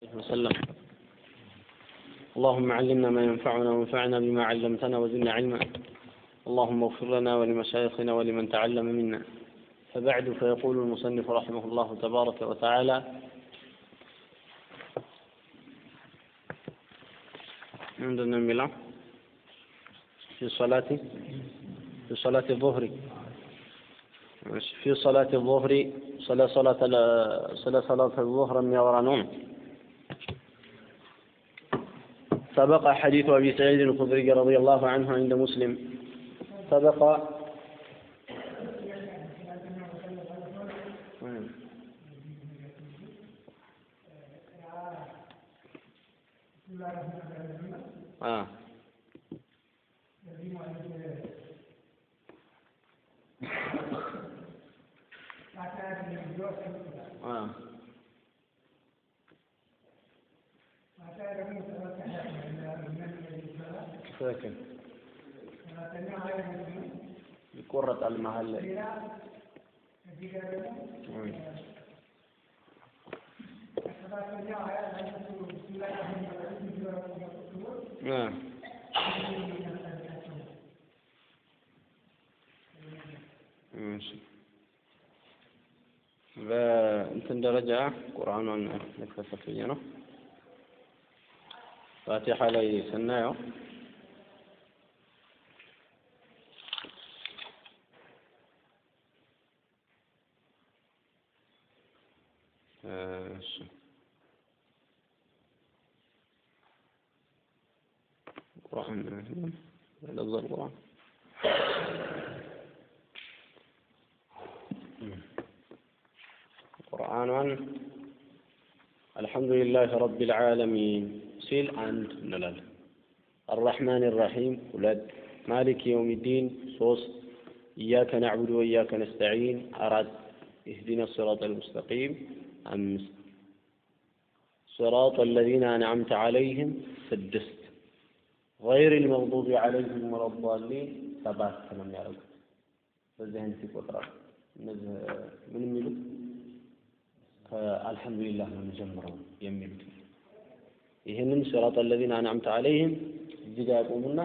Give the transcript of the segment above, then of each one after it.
وسلم. اللهم علمنا ما ينفعنا وانفعنا بما علمتنا وزدنا علما. اللهم اغفر لنا ولمشايخنا ولمن تعلم منا. فبعد فيقول المصنف رحمه الله تبارك وتعالى عندنا ملا في صلاة في صلاة الظهر. في صلاة الظهر صلاة صلاة صلاة صلاة الظهر من يورانون سبق حديث أبي سعيد الخدري رضي الله عنه عند مسلم. سبق ساكن. لقرة المحل. نعم. ماشي. فانت درجة قرآن لك فكينا فاتحة لي سنايو ፋቲሓ ላይ ስናየው እሺ ቁርአን ለዛ ቁርአን ቁርአኗን አልሐምዱሊላህ ረቢል ዓለሚን ሲል አንድ እንላለን። አራሕማን ራሒም ሁለት፣ ማሊክ የውሚዲን ሶስት፣ ኢያከ ናዕቡዱ ወኢያከ ነስተዒን አራት፣ ኢህዲና ሲራጥ አልሙስተቂም አምስት፣ ሲራጥ አለዚነ አንዓምተ ዓለይህም ስድስት፣ ገይር ልመግዱቢ ዓለይህም ወለዳሊን ሰባት ነው የሚያደርጉት። በዚህ አይነት ይቆጥራል። እነዚህ ምን የሚሉት ከአልሐምዱሊላህ ነው የሚጀምረው የሚሉት ይህንን ሲራጥ አለዚነ አንዓምተ ዓለይህም እዚህ ጋር ያቆሙና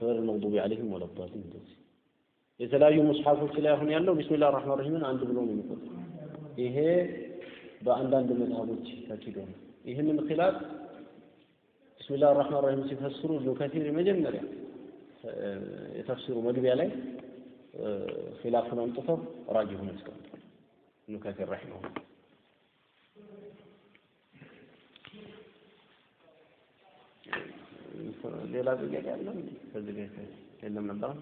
ገይር መግዱቢ ዓለይህም ወለዳሊን እንደዚህ የተለያዩ ሙስሐፎች ላይ አሁን ያለው ቢስሚላህ ራህማን ረሂምን አንድ ብሎ ነው የሚቆጥሩ። ይሄ በአንዳንድ መዝሀቦች ተኪዶ ነው። ይህንን ኺላፍ ቢስሚላህ ራህማን ረሂም ሲፈስሩ ኢብኑ ከሲር መጀመሪያ የተፍሲሩ መግቢያ ላይ ኺላፉን አምጥተው ራጂሁን ያስቀምጣል ኢብኑ ከሲር ረሂመሁላህ ሌላ ጥያቄ አለ? ከዚህ ቤት የለም ነበር።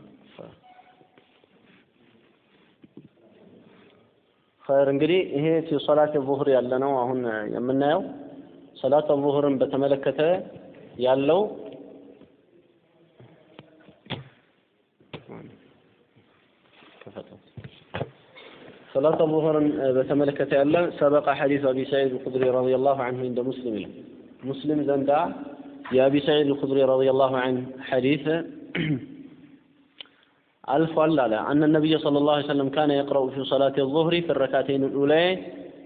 ኸይር እንግዲህ ይሄ ፊ ሶላት ዙህር ያለ ነው አሁን የምናየው። ሰላት ዙህርን በተመለከተ ያለው ሰላት ዙህርን በተመለከተ ያለ ሰበቀ ሐዲስ አቢ ሰዒድ አልኹድሪ ረዲየላሁ ዐንሁ እንደ ሙስሊም ይላል። ሙስሊም ዘንዳ የአቢ ሰዒድ አልኹድሪ ረዲየላሁ ዐንሁ ሐዲስ አልፏል አለ አነ ነቢይ ሰለላሁ ዐለይሂ ወሰለም ካነ የቅረኡ ፊ ሰላቲ ዙህሪ ፊ ረካተይን ኡለይን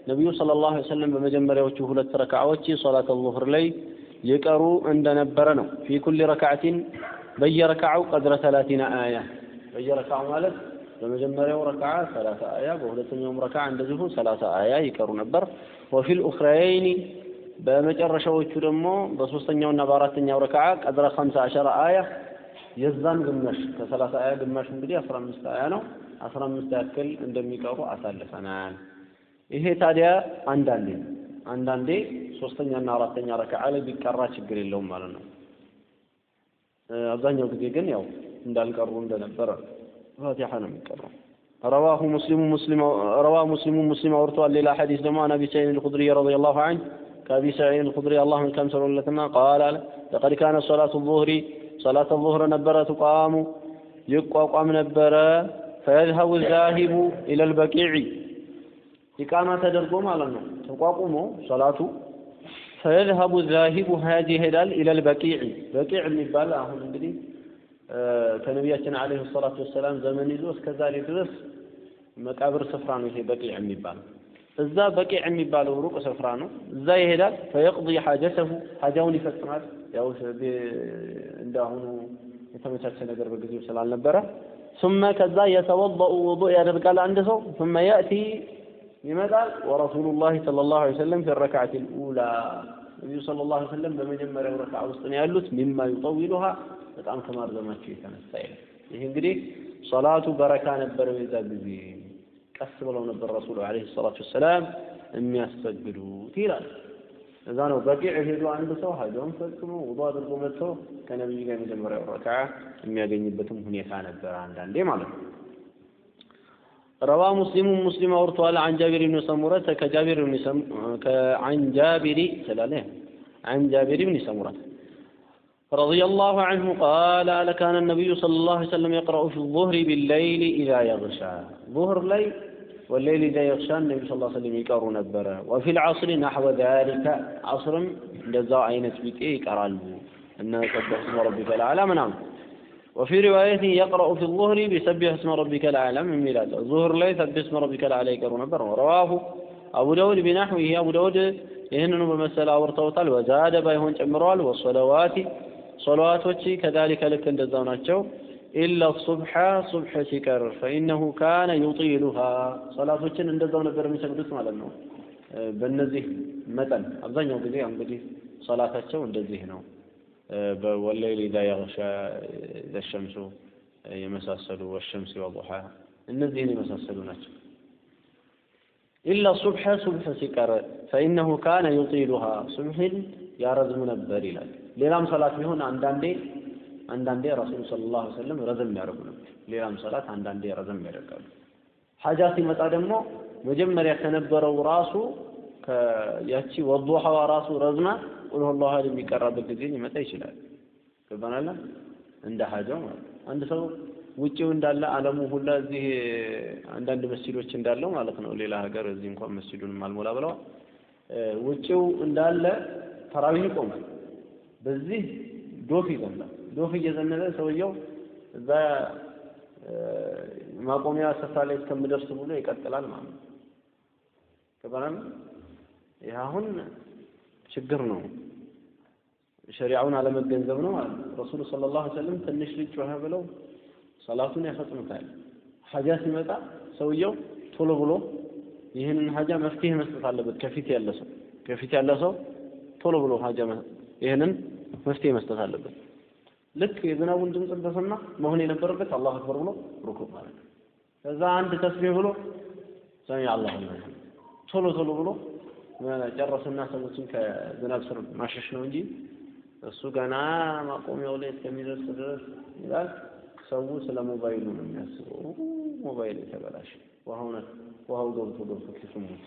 ነቢዩ ሰለላሁ ዐለይሂ ወሰለም በመጀመሪያዎቹ ሁለት ረክዓዎች ሰላት ዙህር ላይ ይቀሩ እንደነበረ ነው። ፊ ኩሊ ረክዓቲን በየረክዓው ቀድረ ሰላቲና አያ በየረክዓው ማለት በመጀመሪያው ረክዓ ሰላሳ አያ በሁለተኛውም ረክዓ እንደዚሁ ሰላሳ አያ ይቀሩ ነበር። ወፊል ኡኽረየይኒ በመጨረሻዎቹ ደግሞ በሶስተኛውና በአራተኛው ረክዓ ቀድረ ኸምሳ አሸረ አያ የዛን ግማሽ ከሰላሳ አያ ግማሽ እንግዲህ አስራ አምስት አያ ነው። አስራ አምስት ያክል እንደሚቀሩ አሳልፈናል። ይሄ ታዲያ አንዳንዴ አንዳንዴ ሶስተኛና አራተኛ ረክዓ ላይ ቢቀራ ችግር የለውም ማለት ነው። አብዛኛው ጊዜ ግን ያው እንዳልቀሩ እንደነበረ ፋቲሓ ነው የሚቀረው። رواه مسلم مسلم رواه مسلم مسلم أورتوا ሌላ ሐዲስ ደግሞ عن أبي سعيد الخدري رضي الله عنه كأبي سعيد الخدري الله كم سلولتنا قال لقد كان صلاة الظهر ሰላተ ዙህር ነበረ ትቋሙ ይቋቋም ነበረ። ፈየዝሀቡ ዛሂቡ ኢለል በቂዒ ኢቃማ ተደርጎ ማለት ነው። ተቋቁሞ ሰላቱ ፈየዝሀቡ ዛሂቡ ሀጅ ይሄዳል ኢለል በቂዒ በቂዕ የሚባል አሁን እንግዲህ ከነቢያችን ዓለይሂ ሰላቱ ወሰላም ዘመን ይዞ እስከ ዛሬ ድረስ መቃብር ስፍራ ነው ይሄ በቂዕ የሚባል እዛ በቂዕ የሚባለው ሩቅ ስፍራ ነው። እዛ ይሄዳል። ፈየቅዲ ሐጀተሁ ሐጃውን ይፈጽማል። ያው እንደ አሁኑ የተመቻቸ ነገር በጊዜው ስላልነበረ ثم ከዛ የተወضኡ ውዱእ ያደርጋል አንድ ሰው ثم يأتي ይመጣል ወረሱሉ ላህ صለ ላሁ ዐለይሂ ወሰለም ፊ ረክዓት ልኡላ ነቢዩ صለ ላሁ ዐለይሂ ወሰለም በመጀመሪያው ረክዓ ውስጥ ነው ያሉት ሚማ ዩጠዊሉሃ በጣም ከማርዘማቸው የተነሳ ይሄ እንግዲህ ሶላቱ በረካ ነበረው የዛ ጊዜ ቀስ ብለው ነበር ረሱሉ ዐለይሂ ሰላቱ ወሰላም የሚያሰግዱት ይላል። እዛ ነው በቂዕ ሄዶ አንድ ሰው ሀጃውን ፈጽሞ ውዱእ አድርጎ መጥቶ ከነቢዩ ጋር የመጀመሪያው ረክዓ የሚያገኝበትም ሁኔታ ነበር አንዳንዴ ማለት ነው። روى مسلم مسلم أورطوال عن جابر بن سمرة كجابر بن سم عن جابر سلاله عن جابر بن سمرة رضي الله عنه قال لكان النبي صلى الله عليه وسلم يقرأ في الظهر بالليل إذا يغشى ظهر ليل والليل إذا يغشى النبي صلى الله عليه وسلم يقرأ نبره. وفي العصر نحو ذلك عصر لذا عينت بك إيه قرأ أن سبح اسم ربك الأعلى منام وفي رواية يقرأ في الظهر بسبح اسم ربك الأعلى من ميلاد الظهر ليس يسبح اسم ربك الأعلى يقرأ نبره. ورواه أبو داود بنحوه. أبو داود يهنن بمسألة ورتوطل وزاد بايهون تمرال والصلوات صلوات وشي كذلك لك اندزاوناتشو ናቸው። ኢላ ሱብሐ ሱብሕ ሲቀር ፈኢነሁ ካነ ዩጢሉሃ ሶላቶችን እንደዛው ነበር የሚሰግዱት ማለት ነው። በእነዚህ መጠን አብዛኛው ጊዜ እንግዲህ ሶላታቸው እንደዚህ ነው። በወለይል ኢዛ የግሻ ዘሸምሱ የመሳሰሉ ወሸምሲ ወዱሓ እነዚህን የመሳሰሉ ናቸው። ኢላ ሱብሐ ሱብሕ ሲቀር ፈኢነሁ ካነ ዩጢሉሃ ሱብሕን ያረዝሙ ነበር ይላል። ሌላም ሰላት ቢሆን አንዳንዴ አንዳንዴ ረሱል ሰለላሁ ዐለይሂ ወሰለም ረዘም ያደርጉ ነበር። ሌላም ሰላት አንዳንዴ ረዘም ያደርጋሉ። ሐጃ ሲመጣ ደግሞ መጀመሪያ ከነበረው ራሱ ያቺ ወዱሐዋ ራሱ ረዝማ ቁል ሁወላሁ አሐድ የሚቀራበት ጊዜ ሊመጣ ይችላል። ገባናላ እንደ ሐጃው ማለት አንድ ሰው ውጭው እንዳለ ዓለሙ ሁላ እዚህ አንዳንድ መስጂዶች እንዳለው ማለት ነው። ሌላ ሀገር እዚህ እንኳን መስጂዱን አልሞላ ብለዋል። ውጭው እንዳለ ተራዊህ ይቆማል። በዚህ ዶፍ ይዘንባል። ዶፍ እየዘነበ ሰውየው እዛ ማቆሚያ ስፍራ ላይ እስከምደርስ ብሎ ይቀጥላል ማለት ነው። ገባናል። ይህ አሁን ችግር ነው። ሸሪዓውን አለመገንዘብ ነው ማለት ነው። ረሱሉ ሰለላሁ ዐለይሂ ወሰለም ትንሽ ልጅ ጮኸ ብለው ሰላቱን ያፈጥኑታል። ሐጃ ሲመጣ ሰውየው ቶሎ ብሎ ይህንን ሐጃ መፍትሄ መስጠት አለበት። ከፊት ያለ ሰው ከፊት ያለ ሰው ቶሎ ብሎ ሐጃ ይህንን መፍትሄ መስጠት አለበት። ልክ የዝናቡን ድምፅ እንደሰማ መሆን የነበረበት አላሁ አክበር ብሎ ሩኩዕ ማለት ከዛ አንድ ተስቢህ ብሎ ሰሚ አላሁ ቶሎ ቶሎ ብሎ ጨረስና ሰዎችን ከዝናብ ስር ማሸሽ ነው እንጂ እሱ ገና ማቆሚያው ላይ እስከሚደርስ ድረስ ይላል። ሰው ስለ ሞባይሉ ነው የሚያስበው። ሞባይል የተበላሸ ውሃው ውሃው ገብቶ ገብቶ ኪሱ ሞቶ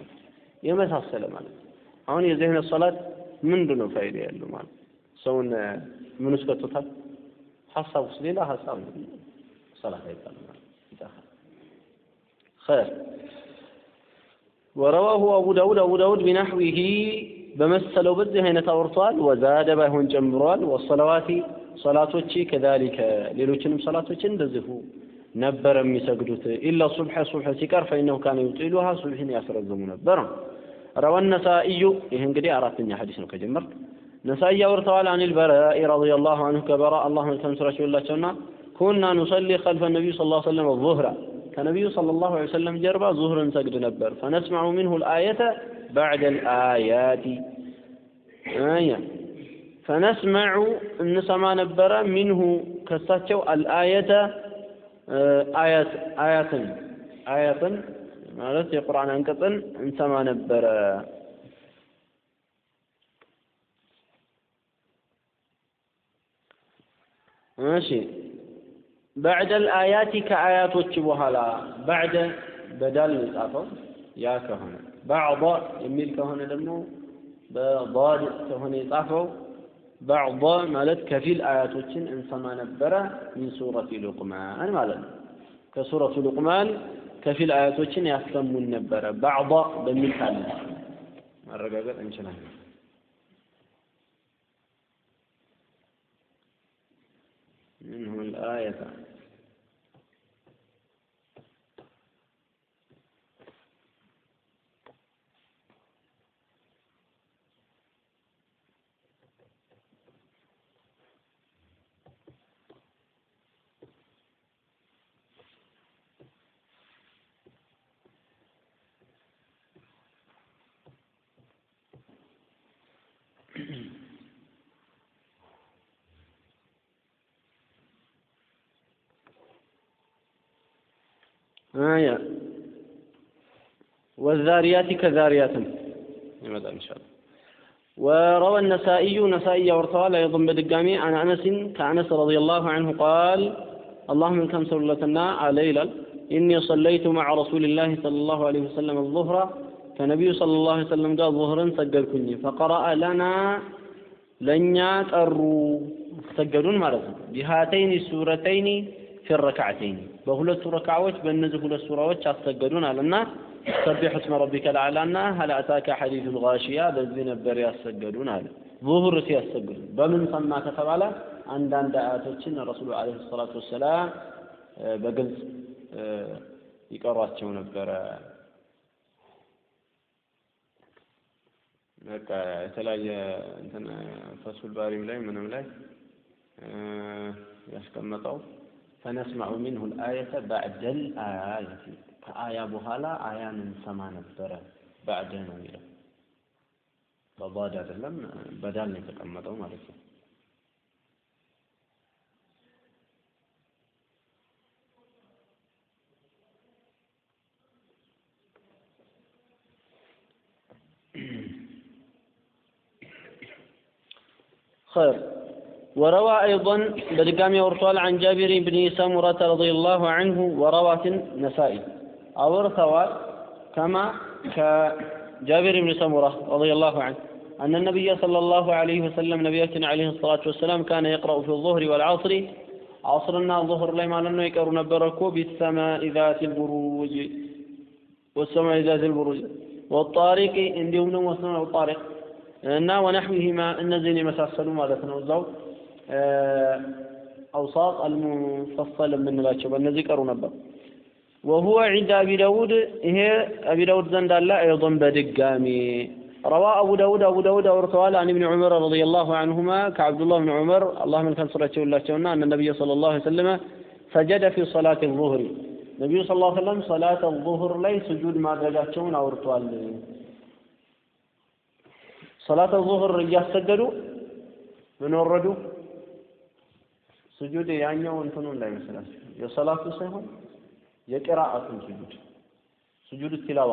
የመሳሰለ ማለት ነው። አሁን የዚህ አይነት ሶላት ምንድን ነው ፋይዳ ያለው ማለት ሰውን ምን ውስጥ? ሀሳብ ውስጥ ሌላ ሀሳብ ሶላት አይባልም ኸይር ወረዋሁ አቡ ዳውድ አቡ ዳውድ ቢናሕዊሂ በመሰለው በዚህ አይነት አውርተዋል። ወዛደ ባይሆን ጨምረዋል። ወሰለዋቲ ሶላቶች ከዛሊከ ሌሎችንም ሶላቶችን እንደዚሁ ነበር የሚሰግዱት። ኢላ ሱብሐ ሱብሐ ሲቀር ፈኢነሁ ካነ ዩጢሉሃ ሱብሕን ያስረዝሙ ነበር። ረዋ ነሳኢዩ ይህ እንግዲህ አራተኛ ሐዲስ ነው ከጀመር ነሳኢ አውርተዋል። አን ልበራኢ ረዲየላሁ አንሁ ከበራ አላህ መልካም ስራቸው የላቸውና ኩና ኑሰሊ ከልፈ ነቢዩ ሰለላሁ ዐለይሂ ወሰለም ዙህራ ከነቢዩ ሰለላሁ ዐለይሂ ወሰለም ጀርባ ዙህርን ሰግድ ነበር። ፈነስመዑ ሚንሁ ልአየተ ባዕደ ልአያቲ ፈነስመዑ እንሰማ ነበረ ሚንሁ ከሳቸው አልአየተ አያት አያትን አያትን ማለት የቁርአን አንቀጽን እንሰማ ነበረ። እሺ ባዕደል አያቲ ከአያቶች በኋላ ባዕደ በዳል ነው የጻፈው። ያ ከሆነ ባዕዷ የሚል ከሆነ ደግሞ በባድ ከሆነ የጻፈው ባዕዷ ማለት ከፊል አያቶችን እንሰማ ነበረ ሚን ሱረቱ ሉቅማን ማለት ነው። ከሱረቱ ሉቅማን ከፊል አያቶችን ያሰሙን ነበረ ባዕዷ በሚል ካለ ማረጋገጥ እንችላለን። منه الآية. آية والذاريات كذاريات. يمدى إن شاء الله. وروى النسائي نسائي ورطوال أيضا بدقامي عن أنس كأنس رضي الله عنه قال اللهم كم سلتنا عليلا إني صليت مع رسول الله صلى الله عليه وسلم الظهر كنبي صلى الله عليه وسلم قال ظهرا سجلكني فقرأ لنا لنيا قروا سجلون مالتنا بهاتين السورتين ፊ الركعتين. بهلت ركعوች በእነዚህ ሁለት ሱራዎች አሰገዱን አለና سبح اسم ربك الاعلاና هل اتاك حديث الغاشيه በዚህ ነበር ያሰገዱን አለ ظهر ሲያሰግዱ በምን ሰማ ከተባለ አንዳንድ አያቶችን ረሱሉ አለይሂ ሰላቱ ወሰላም በግልጽ ይቀሯቸው ነበረ። በቃ የተለያየ እንትን ፈሱል ባሪም ላይ ምንም ላይ ያስቀመጠው ፈነስማዑ ሚንሁ ልአየተ ባዕደል አያቲ ከአያ በኋላ አያን እንሰማ ነበረ ባዕደ ነው የሚለው በባድ አይደለም በዳል ነው የተቀመጠው ማለት ነው خير وروى أيضا بدقام ورطوال عن جابر بن سمرة رضي الله عنه وروى النسائي أورثوا كما كجابر بن سمرة رضي الله عنه أن النبي صلى الله عليه وسلم نبينا عليه الصلاة والسلام كان يقرأ في الظهر والعصر عصرنا الظهر لما لنا يقرأ نبركو بالسماء ذات البروج والسماء ذات البروج والطارق عندهم نوم وسماء الطارق እና ወነሕዊሂማ እነዚህን የመሳሰሉ ማለት ነው እዛው أوساط المفصل የምንላቸው በእነዚህ ቀሩ ነበር። وهو عند أبي داود ይሄ አቢ ዳውድ ዘንድ አለ አይን በድጋሚ روى أبو داود አቡ ዳውድ አውርተዋል عن ابن عمر رضي الله عنهما ከዓብዱላህ ብን ዑመር አላህ መልካም ስራቸውላቸውና أن النبي صلى الله عليه وسلم سجد في صلاة الظهر ነቢዩ صلى الله عليه وسلم ሰላት ዙሁር ላይ ስጁድ ማድረጋቸውን አውርቷል። ሰላት ዙሁር እያሰገዱ ምን ወረዱ? ስጁድ ያኛው እንትኑ እንዳይመስላችሁ የሰላቱ ሳይሆን የቅራአቱን ስጁድ ስጁድ ቲላዋ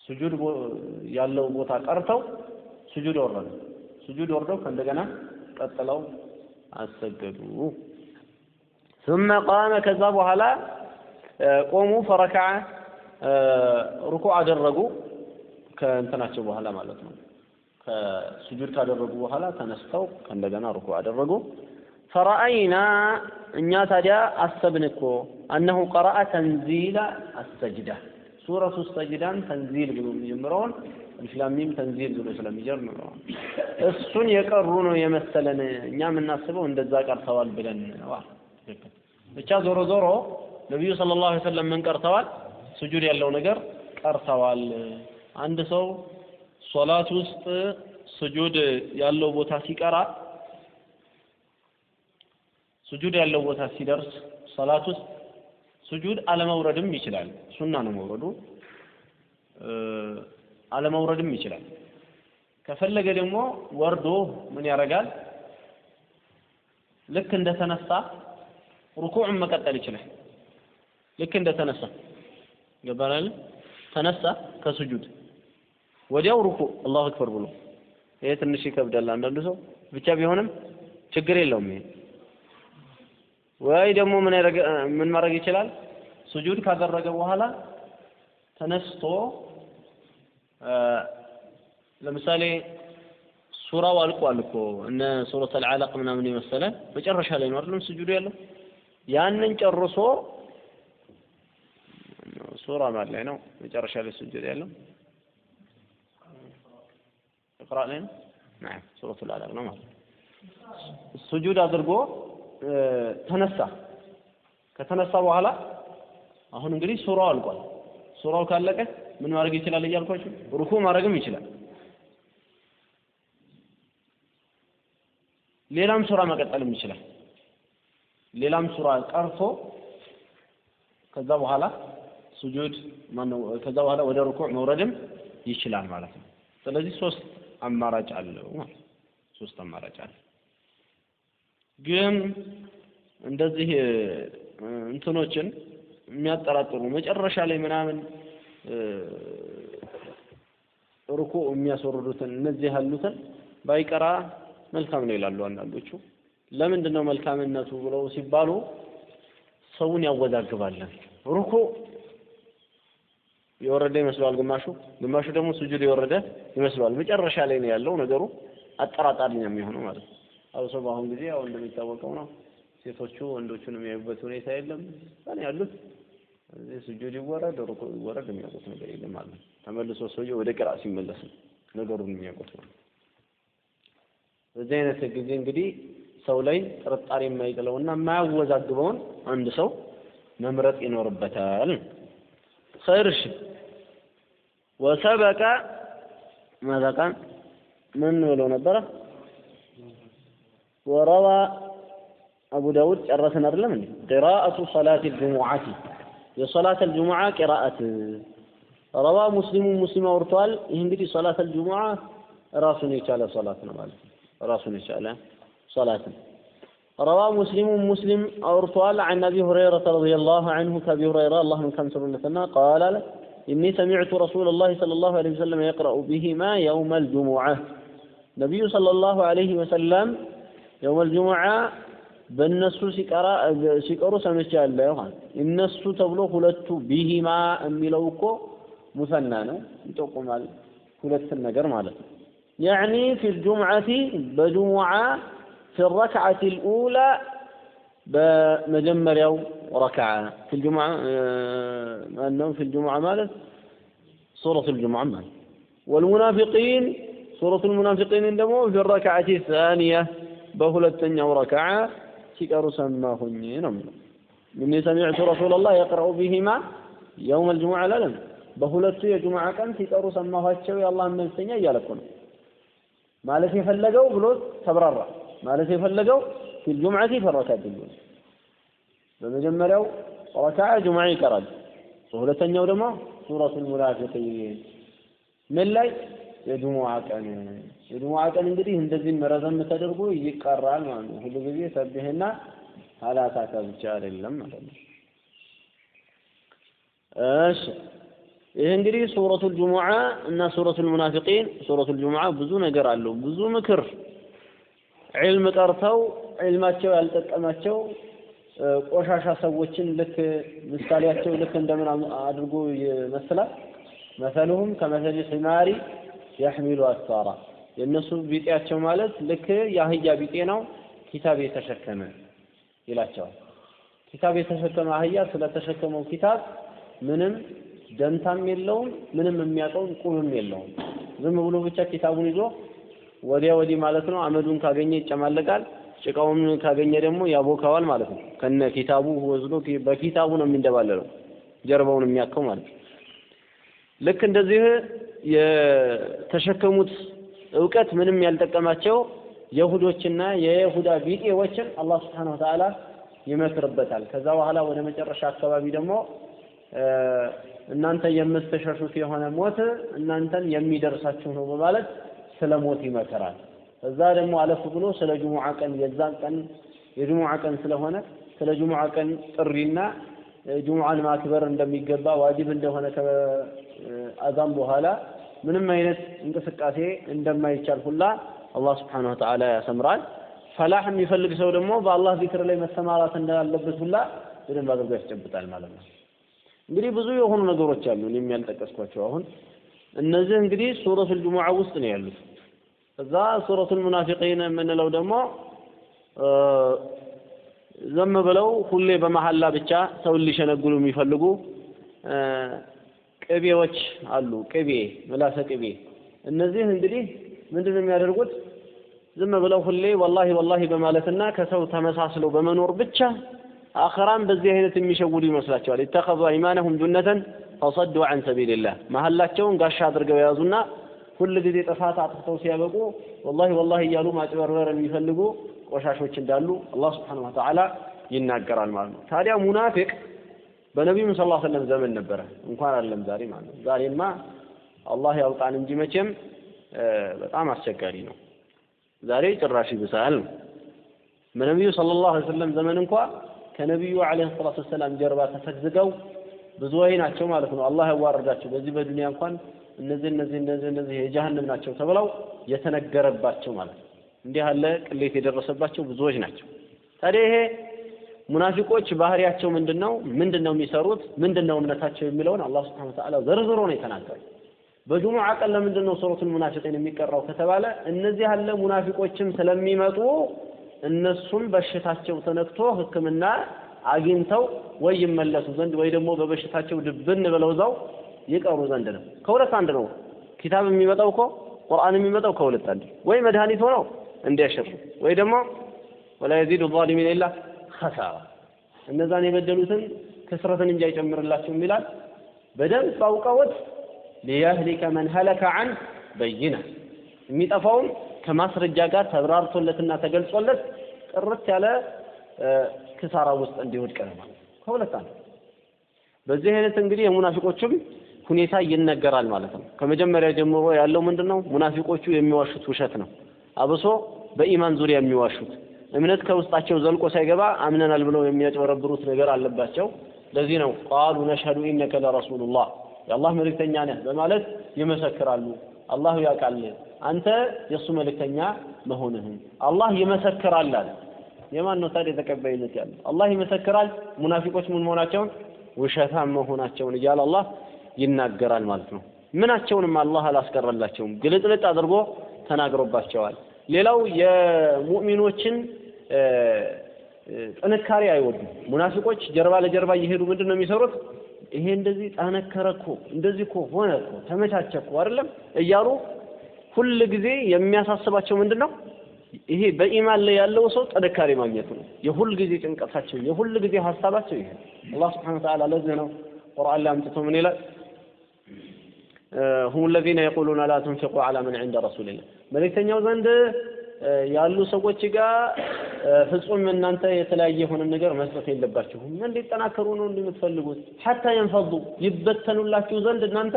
ስጁድ ያለው ቦታ ቀርተው ስጁድ ወረዱ። ስጁድ ወርደው ከእንደገና ቀጥለው አሰገዱ። ثم قام ከዛ በኋላ ቆሙ ፈረከዐ ሩኩዕ አደረጉ ከእንትናቸው በኋላ ማለት ነው። ከስጁድ ካደረጉ በኋላ ተነስተው ከእንደገና ሩኩ አደረጉ። ፈረአይና እኛ ታዲያ አሰብን እኮ አነሁ ቀረአ ተንዚላ አሰጅዳ ሱረቱ ሰጅዳን ተንዚል ብሎ የሚጀምረውን الم تنزيل ብሎ ስለሚጀምር እሱን የቀሩ ነው የመሰለን እኛ የምናስበው እንደዛ ቀርተዋል ብለን ብቻ ዞሮ ዞሮ ነቢዩ صلى الله عليه وسلم ምን ቀርተዋል? ስጁድ ያለው ነገር ቀርተዋል። አንድ ሰው ሶላት ውስጥ ስጁድ ያለው ቦታ ሲቀራ ስጁድ ያለው ቦታ ሲደርስ ሶላት ውስጥ ስጁድ አለመውረድም ይችላል። ሱና ነው መውረዱ። አለመውረድም ይችላል። ከፈለገ ደግሞ ወርዶ ምን ያደርጋል? ልክ እንደተነሳ ሩኩዕን መቀጠል ይችላል። ልክ እንደተነሳ ገባናል። ተነሳ ከስጁድ ወዲያው ሩኩ አላሁ አክበር ብሎ ይሄ ትንሽ ይከብዳል አንዳንዱ ሰው ብቻ ቢሆንም ችግር የለውም ይሄ ወይ ደግሞ ምን ምን ማድረግ ይችላል? ስጁድ ካደረገ በኋላ ተነስቶ ለምሳሌ ሱራው አልቋል እኮ እነ ሱረት አልዓለቅ ምናምን የመሰለ መጨረሻ ላይ ነው አይደለም ስጁዱ ያለው? ያንን ጨርሶ ሱራ ማለት ላይ ነው? መጨረሻ ላይ ስጁድ ያለው? እቅራ ላይ ነው? ናም ሱረቱ አልዓለቅ ነው ማለት ስጁድ አድርጎ ተነሳ። ከተነሳ በኋላ አሁን እንግዲህ ሱራው አልቋል። ሱራው ካለቀ ምን ማድረግ ይችላል እያልኳችሁ ሩኩ ማድረግም ይችላል። ሌላም ሱራ መቀጠልም ይችላል። ሌላም ሱራ ቀርቶ ከዛ በኋላ ሱጁድ ማነው ከዛ በኋላ ወደ ሩኩዕ መውረድም ይችላል ማለት ነው። ስለዚህ ሶስት አማራጭ አለው ማለት ሶስት አማራጭ አለ ግን እንደዚህ እንትኖችን የሚያጠራጥሩ መጨረሻ ላይ ምናምን ሩኩ የሚያስወርዱትን እነዚህ ያሉትን ባይቀራ መልካም ነው ይላሉ አንዳንዶቹ። ለምንድን ነው መልካምነቱ ብለው ሲባሉ ሰውን ያወዛግባለን። ሩኩ የወረደ ይመስለዋል ግማሹ፣ ግማሹ ደግሞ ስጁድ የወረደ ይመስለዋል። መጨረሻ ላይ ነው ያለው ነገሩ አጠራጣሪ ነው የሚሆነው ማለት ነው። አብሶ በአሁን ጊዜ ያው እንደሚታወቀው ነው ሴቶቹ ወንዶቹን የሚያዩበት ሁኔታ የለም። እኔ ያሉት እዚህ ስጁድ ይወረድ ሩኩ ይወረድ የሚያውቁት ነገር የለም ማለት ተመልሶ ሰውዬው ወደ ቅራ ሲመለስ ነው ነገሩን የሚያውቁት ነው። በዚህ አይነት ጊዜ እንግዲህ ሰው ላይ ጥርጣሬ የማይጥለውና የማያወዛግበውን አንድ ሰው መምረጥ ይኖርበታል። ኸይር እሺ። ወሰበቀ ማዛ ቃል ምን ብሎ وروى أبو داود أرسنا أرلمني قراءة صلاة الجمعة. صلاة الجمعة قراءة. روى مسلم مسلم ورتوال هندي إيه صلاة الجمعة؟ راسني يشاله صلاة نمال راسني يشاله صلاة. روى مسلم مسلم ورتوال عن أبي هريرة رضي الله عنه. كأبي هريرة الله من كنسر سرنا قال إني سمعت رسول الله صلى الله عليه وسلم يقرأ بهما يوم الجمعة. نبي صلى الله عليه وسلم يوم الجمعة በእነሱ ሲቀራ ሲቀሩ ሰምቻለሁ አለ። እነሱ ተብሎ ሁለቱ ቢሂማ የሚለው እኮ ሙሰና ነው ይጠቁማል፣ ሁለትን ነገር ማለት ነው። ያዕኒ ፊል ጁምዓቲ በጁሙዓ ፊ ረክዓቲ ልኡላ በመጀመሪያው ረክዓ ፊል ጁምዓ ማነው ፊል ጁምዓ ማለት ሱረቱል ጁምዓ ማለት ወልሙናፊቂን ሱረቱል ሙናፊቂንን ደግሞ ፊ ረክዓቲ ሳኒያ በሁለተኛው ረክዓ ሲቀሩ ሰማሁኝ ነው የሚለው። እኒ ሰሚዕቱ ረሱለላህ የቅረኡ ቢሂማ የውመል ጁሙዓ አላለም። በሁለቱ የጁሙዓ ቀን ሲቀሩ ሰማኋቸው የአላህን መልእክተኛ እያለ እኮ ነው ማለት የፈለገው ብሎ ተብራራ። ማለት የፈለገው ፊል ጁምዓቲ ፈረካት ሉላ በመጀመሪያው ረክዓ ጁሙዓ ይቀራል። በሁለተኛው ደግሞ ሱረቱል ሙናፊቂን ምን ላይ የጁሙዓ ቀን የጁሙዓ ቀን እንግዲህ እንደዚህ ረዘም ተደርጎ ይቀራል ማለት ነው። ሁሉ ጊዜ ሰብህና ሀላታካ ብቻ አይደለም ማለት ነው። እሺ ይህ እንግዲህ ሱረቱል ጁሙዓ እና ሱረቱል ሙናፊቂን ሱረቱል ጁሙዓ ብዙ ነገር አለው። ብዙ ምክር ዒልም ቀርተው ዒልማቸው ያልጠቀማቸው ቆሻሻ ሰዎችን ልክ ምሳሌያቸው ልክ እንደምን አድርጎ ይመስላል። መሰሉሁም ከመሰሊ ሒማሪ የሕሚሉ አስፋራ የእነሱ ቢጤያቸው ማለት ልክ የአህያ ቢጤ ነው፣ ኪታብ የተሸከመ ይላቸዋል። ኪታብ የተሸከመ አህያ ስለተሸከመው ኪታብ ምንም ደንታም የለውም፣ ምንም የሚያውቀውም ቁምም የለውም። ዝም ብሎ ብቻ ኪታቡን ይዞ ወዲያ ወዲህ ማለት ነው። አመዱን ካገኘ ይጨማለቃል፣ ጭቃውን ካገኘ ደግሞ ያቦካዋል ማለት ነው። ከነ ኪታቡ ወስዶ በኪታቡ ነው የሚንደባለለው ጀርባውን የሚያከው ማለት ነው። ልክ እንደዚህ የተሸከሙት እውቀት ምንም ያልጠቀማቸው የሁዶችና የይሁዳ ቢጤዎችን አላህ ስብሐነሁ ወተዓላ ይመክርበታል። ከዛ በኋላ ወደ መጨረሻ አካባቢ ደግሞ እናንተ የምትሸሹት የሆነ ሞት እናንተን የሚደርሳችሁ ነው በማለት ስለ ሞት ይመክራል። እዛ ደግሞ አለፍ ብሎ ስለ ጁሙዓ ቀን የዛን ቀን የጁሙዓ ቀን ስለሆነ ስለ ጁሙዓ ቀን ጥሪና ጁሙዓን ማክበር እንደሚገባ ዋጅብ እንደሆነ ከአዛም በኋላ ምንም አይነት እንቅስቃሴ እንደማይቻል ሁላ አላህ ስብሓነሁ ወተዓላ ያሰምራል። ፈላህ የሚፈልግ ሰው ደግሞ በአላህ ዚክር ላይ መሰማራት እንዳለበት ሁላ በደንብ አድርጎ ያስጨብጣል ማለት ነው። እንግዲህ ብዙ የሆኑ ነገሮች አሉ እኔም ያልጠቀስኳቸው አሁን እነዚህ እንግዲህ ሱረቱል ጁሙዓ ውስጥ ነው ያሉት። እዛ ሱረቱል ሙናፊቂን የምንለው ደግሞ ዘም ብለው ሁሌ በመሐላ ብቻ ሰውን ሊሸነግሉ የሚፈልጉ ቅቤዎች አሉ። ቅቤ ምላሰ ቅቤ። እነዚህ እንግዲህ ምንድን ነው የሚያደርጉት? ዝም ብለው ሁሌ ወላሂ ወላሂ በማለትና ከሰው ተመሳስለው በመኖር ብቻ አኸራን በዚህ አይነት የሚሸውዱ ይመስላቸዋል። ኢተኸዙ አይማነሁም ጁነተን ፈሰዱ ዐን ሰቢልላህ መሐላቸውን ጋሻ አድርገው የያዙና ሁል ጊዜ ጥፋት አጥፍተው ሲያበቁ ወላሂ ወላሂ እያሉ ማጭበርበር የሚፈልጉ ቆሻሾች እንዳሉ አላህ ስብሓነሁ ወተዓላ ይናገራል ማለት ነው። ታዲያ ሙናፊቅ በነቢዩ ሰለላሁ ዐለይሂ ወሰለም ዘመን ነበረ፣ እንኳን አይደለም ዛሬ ማለት ነው። ዛሬማ አላህ ያውጣን እንጂ መቼም በጣም አስቸጋሪ ነው። ዛሬ ጭራሽ ይብሳል ነው። በነቢዩ ሰለላሁ ዐለይሂ ወሰለም ዘመን እንኳ ከነቢዩ ዓለይሂ ሰላቱ ወሰላም ጀርባ ተሰግዝገው ብዙዎች ናቸው ማለት ነው። አላህ ያዋረዳቸው በዚህ በዱንያ እንኳን እነዚህ እነዚህ እነዚህ እነዚህ የጀሃነም ናቸው ተብለው የተነገረባቸው ማለት ነው። እንዲህ ያለ ቅሌት የደረሰባቸው ብዙዎች ናቸው። ታዲያ ይሄ ሙናፊቆች ባህሪያቸው ምንድን ነው? ምንድን ነው የሚሰሩት? ምንድን ነው እምነታቸው የሚለውን አላህ ሱብሓነሁ ወተዓላ ዘርዝሮ ነው የተናገረው። በጁሙዓ ቀን ለምንድን ነው ሱረቱል ሙናፊቂን የሚቀራው ከተባለ እነዚህ ያለ ሙናፊቆችም ስለሚመጡ እነሱም በሽታቸው ተነክቶ ሕክምና አግኝተው ወይ ይመለሱ ዘንድ ወይ ደግሞ በበሽታቸው ድብን ብለው እዛው ይቀሩ ዘንድ ነው። ከሁለት አንድ ነው። ኪታብ የሚመጣው እኮ ቁርአን የሚመጣው ከሁለት አንድ ወይ መድኃኒት ሆነው እንዲያሸሩ ወይ ደግሞ ወላ የዚዱ ዛሊሚን ኢላ ኸሳራ እነዛን የበደሉትን ክስረትን እንጂ አይጨምርላቸውም ይላል። በደንብ አውቀውት ሊየህሊከ መን ሀለከ ዐን በይነ የሚጠፋውን ከማስረጃ ጋር ተብራርቶለትና ተገልጾለት ጥርት ያለ ክሳራ ውስጥ እንዲወድቅ ነው ማለት ከሁለት አንዱ። በዚህ አይነት እንግዲህ የሙናፊቆችም ሁኔታ ይነገራል ማለት ነው። ከመጀመሪያ ጀምሮ ያለው ምንድን ነው? ሙናፊቆቹ የሚዋሹት ውሸት ነው። አብሶ በኢማን ዙሪያ የሚዋሹት እምነት ከውስጣቸው ዘልቆ ሳይገባ አምነናል ብለው የሚያጭበረብሩት ነገር አለባቸው። ለዚህ ነው ቃሉ ነሽሀዱ ኢነከ ለረሱሉላህ የአላህ መልእክተኛ ነህ በማለት ይመሰክራሉ። አላሁ ያውቃል አንተ የእሱ መልእክተኛ መሆንህን አላህ ይመሰክራል አለ። የማን ነው ታዲያ ተቀባይነት ያለው? አላህ ይመሰክራል ሙናፊቆች ምን መሆናቸውን ውሸታም መሆናቸውን እያለ አላህ ይናገራል ማለት ነው። ምናቸውንም አላህ አላስቀረላቸውም፣ ግልጥልጥ አድርጎ ተናግሮባቸዋል። ሌላው የሙእሚኖችን ጥንካሬ አይወዱም። ሙናፊቆች ጀርባ ለጀርባ እየሄዱ ምንድን ነው የሚሰሩት? ይሄ እንደዚህ ጠነከረ እኮ እንደዚህ እኮ ሆነ እኮ ተመቻቸ እኮ አይደለም እያሉ ሁል ጊዜ የሚያሳስባቸው ምንድን ነው? ይሄ በኢማን ላይ ያለው ሰው ጥንካሬ ማግኘቱ ነው። የሁል ጊዜ ጭንቀታቸው፣ የሁል ጊዜ ሀሳባቸው ይሄ አላህ ስብሐነሁ ወተዓላ ለዚህ ነው ቁርአን ላይ አምጥቶ ምን ይላል? ሁም ለዚነ የቁሉነ ላ ትንፊቁ ዐላ መን ዒንደ ረሱሊላህ መልእክተኛው ዘንድ ያሉ ሰዎች ጋር ፍጹም እናንተ የተለያየ የሆነ ነገር መስጠት የለባችሁም። እንዲጠናከሩ ነው እንደምትፈልጉት ሐታ የንፈዱ ይበተኑላችሁ ዘንድ እናንተ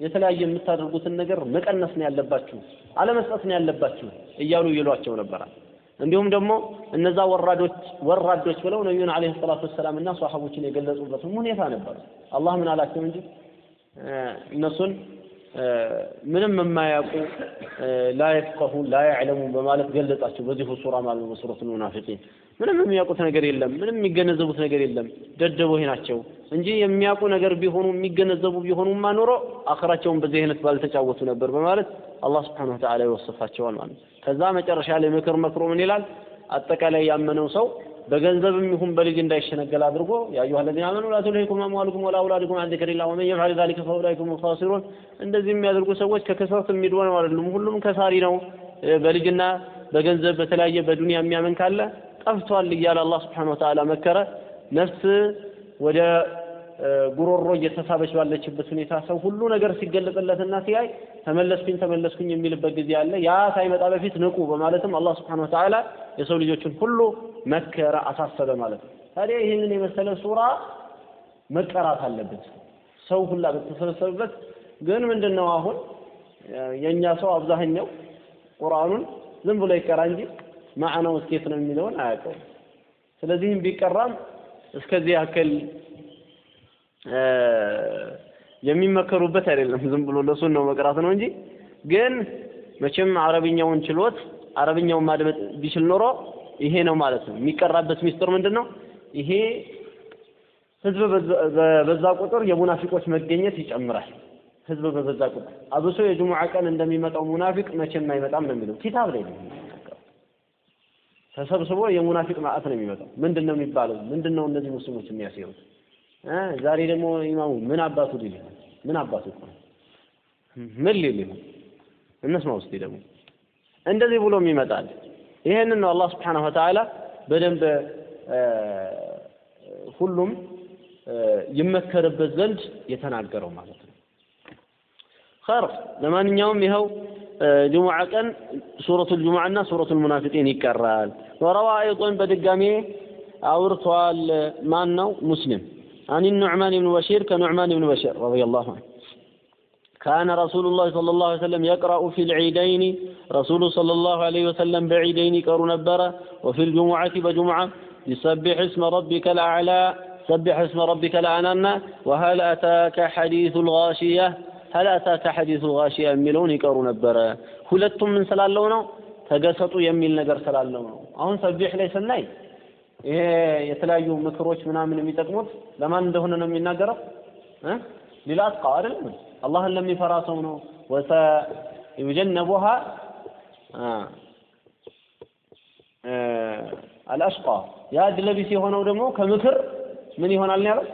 የተለያየ የምታደርጉትን ነገር መቀነስ ነው ያለባችሁ፣ አለመስጠት ነው ያለባችሁ እያሉ ይሏቸው ነበራል። እንዲሁም ደግሞ እነዛ ወራዶች ወራዶች ብለው ነቢዩን ዓለይሂ ሰላቱ ወሰላም እና ሷሐቦችን የገለጹበትም ሁኔታ ነበር። አላህ ምን አላቸው እንጂ እነሱን ምንም የማያውቁ ላ የፍቀሁ ላ ያዕለሙ በማለት ገለጻቸው። በዚሁ ሱራ ማለት ነው። በሱረቱል ሙናፊቂን። ምንም የሚያውቁት ነገር የለም፣ ምንም የሚገነዘቡት ነገር የለም፣ ደደቦች ናቸው እንጂ የሚያውቁ ነገር ቢሆኑ የሚገነዘቡ ቢሆኑማ ኖሮ አኸራቸውን በዚህ አይነት ባልተጫወቱ ነበር በማለት አላህ ስብሐነሁ ወተዓላ ይወስፋቸዋል ማለት ከዛ መጨረሻ ላይ ምክር መክሮ ምን ይላል? አጠቃላይ ያመነው ሰው በገንዘብም ይሁን በልጅ እንዳይሸነገል አድርጎ ያ አዩሃ አመኑ ላ ቱልሂኩም ወላ አውላዱኩም አን ዚክሪላህ ወመን የፍዐል ዛሊከ ፈኡላኢከ ኻሲሩን። እንደዚህ የሚያደርጉ ሰዎች ከክስረት የሚድኑ አይደሉም፣ ሁሉም ከሳሪ ነው። በልጅና በገንዘብ በተለያየ በዱንያ የሚያምን ካለ ጠፍቷል እያለ አላህ ስብሐነሁ ወተዓላ መከረ። ነፍስ ወደ ጉሮሮ እየተሳበች ባለችበት ሁኔታ ሰው ሁሉ ነገር ሲገለጽለትና ሲያይ ተመለስኩኝ ተመለስኩኝ የሚልበት ጊዜ አለ። ያ ሳይመጣ በፊት ንቁ በማለትም አላህ ስብሐነሁ ወተዓላ የሰው ልጆችን ሁሉ መከረ፣ አሳሰበ ማለት ነው። ታዲያ ይህንን የመሰለ ሱራ መቀራት አለበት ሰው ሁላ በተሰበሰበበት። ግን ምንድን ነው አሁን የእኛ ሰው አብዛኛው ቁርአኑን ዝም ብሎ ይቀራ እንጂ ማዕናው እስኬት ነው የሚለውን አያውቀውም። ስለዚህም ቢቀራም እስከዚህ ያክል የሚመከሩበት አይደለም። ዝም ብሎ ለሱን ነው መቅራት ነው እንጂ ግን መቼም አረብኛውን ችሎት አረብኛውን ማድመጥ ቢችል ኖሮ ይሄ ነው ማለት ነው። የሚቀራበት ሚስጥር ምንድን ነው? ይሄ ህዝብ በበዛ ቁጥር የሙናፊቆች መገኘት ይጨምራል። ህዝብ በበዛ ቁጥር አብሶ የጅሙዓ ቀን እንደሚመጣው ሙናፊቅ መቼም አይመጣም ነው የሚለው ኪታብ ላይ ነው ተሰብስቦ የሙናፊቅ ማዕት ነው የሚመጣው። ምንድን ነው የሚባለው? ምንድን ነው እነዚህ ሙስሊሞች የሚያስየሩት? ዛሬ ደግሞ ኢማሙ ምን አባቱ ሊል? ምን አባቱ እኮ ምን ሊል ይሆን? እነስማ ውስጥ ደግሞ እንደዚህ ብሎም ይመጣል። ይሄንን ነው አላህ ስብሐነሁ ወተዓላ በደንብ ሁሉም ይመከርበት ዘንድ የተናገረው ማለት ነው። ኸር ለማንኛውም ይኸው ጅሙዓ ቀን ሱረቱል ጁሙዓ እና ሱረቱል ሙናፊቂን ይቀራል። ወረዋ አይጦን በድጋሜ አውርቷል። ማን ነው? ሙስሊም عن النعمان بن بشير كنعمان بن بشير رضي الله عنه كان رسول الله صلى الله عليه وسلم يقرأ في العيدين رسول صلى الله عليه وسلم بعيدين كرو نبرة وفي الجمعة بجمعة يسبح اسم ربك الأعلى سبح اسم ربك الأعلى وهل أتاك حديث الغاشية هل أتاك حديث الغاشية የሚለውን ይቀሩ ነበረ ሁለቱም ምን ስላለው ነው ተገሰጡ የሚል ነገር ስላለው ነው አሁን ሰቢሕ ላይ ስናይ ይሄ የተለያዩ ምክሮች ምናምን የሚጠቅሙት ለማን እንደሆነ ነው የሚናገረው? እ? ሊላጥቃ አይደለም አላህን ለሚፈራ ሰው ነው። ወሰዩጀነቡሃ አልአሽቃ። ያ ድለቢስ የሆነው ደግሞ ከምክር ምን ይሆናል ያለው?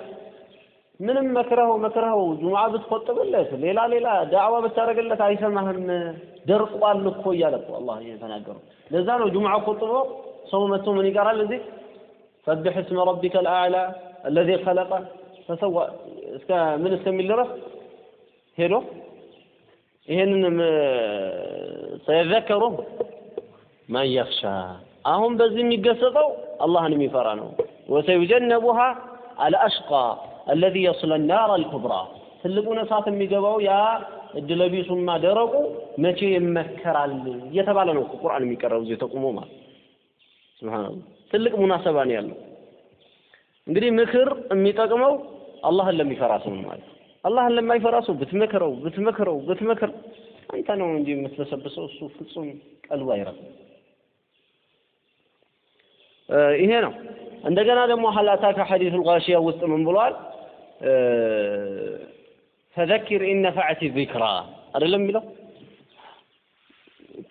ምንም መክረው መክረው ጁምዓ ብትቆጥብለት ሌላ ሌላ ዳዕዋ ብታደርግለት አይሰማህም። ደርቋል እኮ እያለ እኮ አላህ የተናገረው። ለዛ ነው ጁምዓ ቆጥቦ ሰው መጥቶ ምን ይቀራል እዚህ ሰብሕ እስመ ረቢከ ልአዕላ አለዚ ኸለቀ ተሰዋ እስከ ምን እስከሚል ድረስ ሄዶ ይሄንን ሰየዘከሩ? ማን የኽሻ አሁን በዚህ የሚገሰጠው አላህን የሚፈራ ነው። ወሰዩጀነቡሃ አልአሽቃ አለዚ የስለ ናር አልኩብራ። ትልቁን እሳት የሚገባው ያ እድለቢሱማ ደረቁ መቼ ይመከራል እየተባለ ነው ቁርአን የሚቀረው እዚህ ተቁሞ ማለት ሱብሃንአላህ ትልቅ ሙናሰባ ነው ያለው። እንግዲህ ምክር የሚጠቅመው አላህን ለሚፈራ ሰው ማለት አላህን ለማይፈራ ሰው ብትመክረው ብትመክረው ብትመክር አንተ ነው እንጂ የምትበሰብሰው እሱ ፍጹም ቀልቡ አይረፍም ይሄ ነው። እንደገና ደግሞ هل أتاك حديث الغاشية ውስጥ ምን ብሏል? فذكر إن نفعت الذكرى አይደለም የሚለው?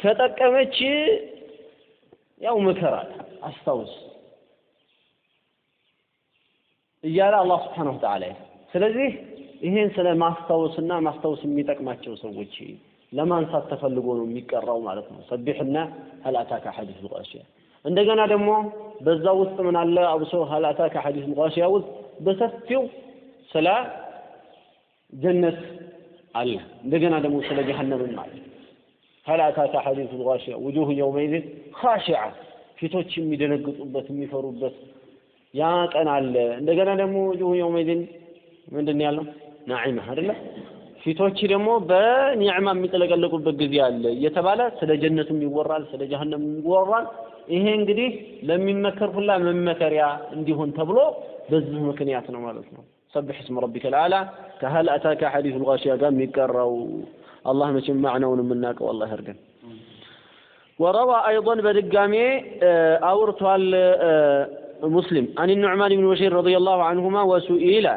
ከጠቀመች ያው ምከራል አስታውስ እያለ አላህ ስብሓነሁ ወተዓላ ስለዚህ ይሄን ስለ ማስታወስና ማስታወስ የሚጠቅማቸው ሰዎች ለማንሳት ተፈልጎ ነው የሚቀራው ማለት ነው ሰቢሕና ሀል አታከ ሐዲሱል ጋሺያ እንደገና ደግሞ በዛ ውስጥ ምን አለ አብሶ ሀል አታከ ሐዲስ ጋሺያ ውስጥ በሰፊው ስለ ጀነት አለ እንደገና ደግሞ ስለ ጀሀነምም አለ ሀል አታከ ሐዲስ ጋሺያ ውጁህ የውመይዝን ኻሺዓ ፊቶች የሚደነግጡበት የሚፈሩበት ያ ቀን አለ። እንደገና ደግሞ ውጁህ የውመይዝን ምንድን ያለው ናዒማ አይደለ? ፊቶች ደግሞ በኒዕማ የሚጠለቀለቁበት ጊዜ አለ እየተባለ ስለ ጀነቱም ይወራል ስለ ጀሀነም ይወራል። ይሄ እንግዲህ ለሚመከር ሁላ መመከሪያ እንዲሆን ተብሎ በዚህ ምክንያት ነው ማለት ነው። ሰብሕ እስመ ረቢከ ልአላ ከሀል አታከ ሐዲሱ ልጋሺያ ጋር የሚቀራው አላህ መቼም ማዕናውን የምናውቀው አላህ ያርገን وروى أيضا بدقامي أورتوال آه، آه، مسلم. عن النعمان بن بشير رضي الله عنهما وسئل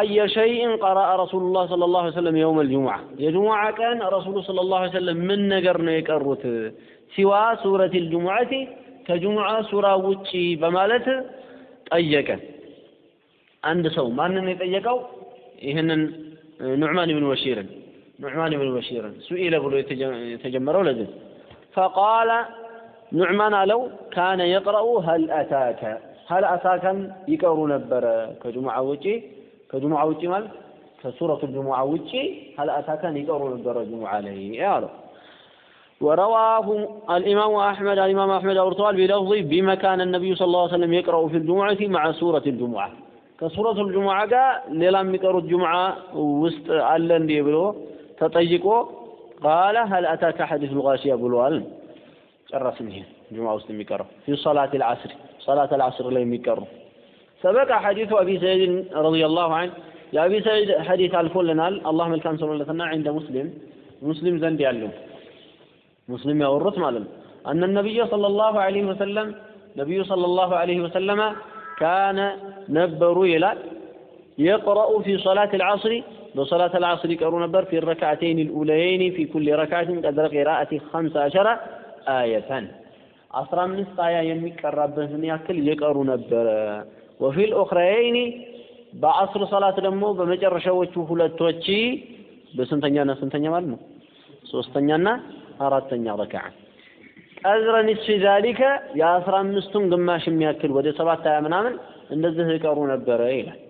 أي شيء قرأ رسول الله صلى الله عليه وسلم يوم الجمعة؟ يا جمعة كان رسول صلى الله عليه وسلم من نقرنا نيكروت سوى سورة الجمعة كجمعة سورة وجي بمالت أيك عند سو ما أنني طيقوا يهنن آه، نعمان بن بشير. نعمان بن بشير. سئل بلو يتجمروا لذلك ፈቃለ ኑዕማን አለው ካነ የቅረኡ ሀል አታከ ሀል አታከን ይቀሩ ነበረ ከጅሙዓ ውጪ ከጅሙዓ ውጪ ማለት ከሱረቱ ልጅሙዓ ውጪ ሀል አታከን ይቀሩ ነበረ ጅሙዓ ላይ አለው ورواه الإمام أحمد الإمام أحمد أورطوال بلفظ بما كان النبي صلى الله عليه وسلم يقرأ في الجمعة مع سورة الجمعة كسورة الجمعة قال ليلام يقرأ الجمعة وسط علن دي بلو تطيقو قال هل أتاك حديث الغاشية بلوال ጨረስ ይሄ ጁማ ውስጥ የሚቀረው في صلاة العصر صلاة العصر ላይ የሚቀረው سبق حديث أبي سعيد رضي الله عنه يا أبي سعيد حديث አልፎልናል አላህ መልካም ሰውለትና عند مسلم مسلم ዘንድ ያለው ሙስሊም ያወሩት ማለት ነው አነ ነቢይ ሰለላሁ ዐለይሂ ወሰለም ነቢዩ ሰለላሁ ዐለይሂ ወሰለመ ካነ ነበሩ ይላል የቅረኡ ፊ ሰላት ልዓስሪ በሰላት ልዓስር ይቀሩ ነበር። ፊ ረክዓተይን ልኡለየይን ፊ ኩል ረክዓትን ቀድረ ቂራአቲ ኸምሰ አሸረ አየተን። አስራ አምስት አያ የሚቀራበትን ያክል የቀሩ ነበረ ወፊ ልኡኽረየይን በአስር ሰላት ደግሞ በመጨረሻዎቹ ሁለቶች በስንተኛና ስንተኛ ማለት ነው? ሶስተኛና አራተኛ ረክዓ ቀድረ ኒስፊ ዛሊከ የአስራ አምስቱን ግማሽ የሚያክል ወደ ሰባት ሀያ ምናምን እንደዚህ ይቀሩ ነበረ ይላል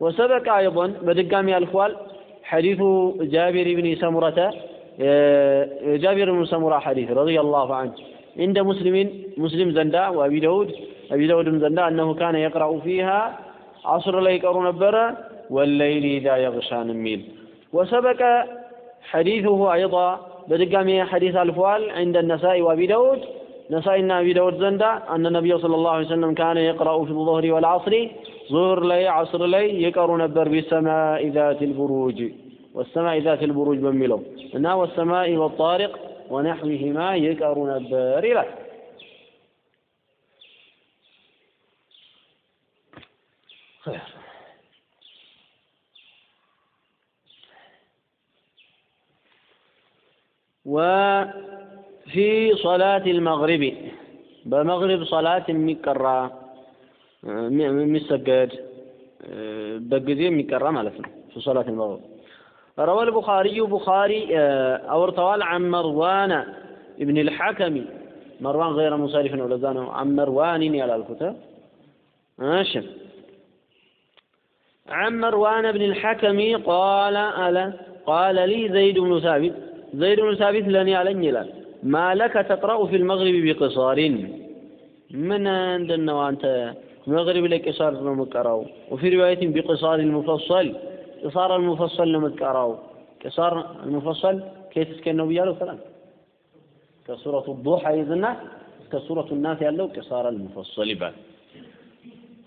وسبق أيضا بدقام الأخوال حديث جابر بن سمرة آه، جابر بن سمرة حديث رضي الله عنه. عند مسلم مسلم زنداء وأبي داود أبي داود بن زنداء أنه كان يقرأ فيها عصر لا يقرون برا والليل إذا يغشى نميل. وسبق حديثه أيضا بدقام حديث الفوال عند النسائي وأبي داود. نسائنا أبي داود زنداء أن النبي صلى الله عليه وسلم كان يقرأ في الظهر والعصر ظهر لي عصر لي የቀሩ نبر بسماء ذات البروج والسماء ذات البروج بميلو. እና والسماء والطارق ونحوهما የቀሩ نبر لك خير. وفي صلاة المغرب بمغرب صلاة مكرة. የሚሰገድ በጊዜ የሚቀራ ማለት ነው في صلاة المغرب روى البخاري بخاري أورتوال عن مروان ابن الحكم مروان غير مصارف ولزانه عن مروان على الكتاب ماشي عن مروان بن الحكم قال ألا قال لي زيد بن ثابت زيد بن ثابت لني علن يلال ما لك تقرأ في المغرب بقصار من عندنا وأنت مغرب لك قصار نمكراو وفي رواية بقصار المفصل قصار المفصل نمكراو قصار المفصل كيف تسكنوا عليه كلام. كسورة الضحى إذن كسورة الناس يالو قصار المفصل بعد.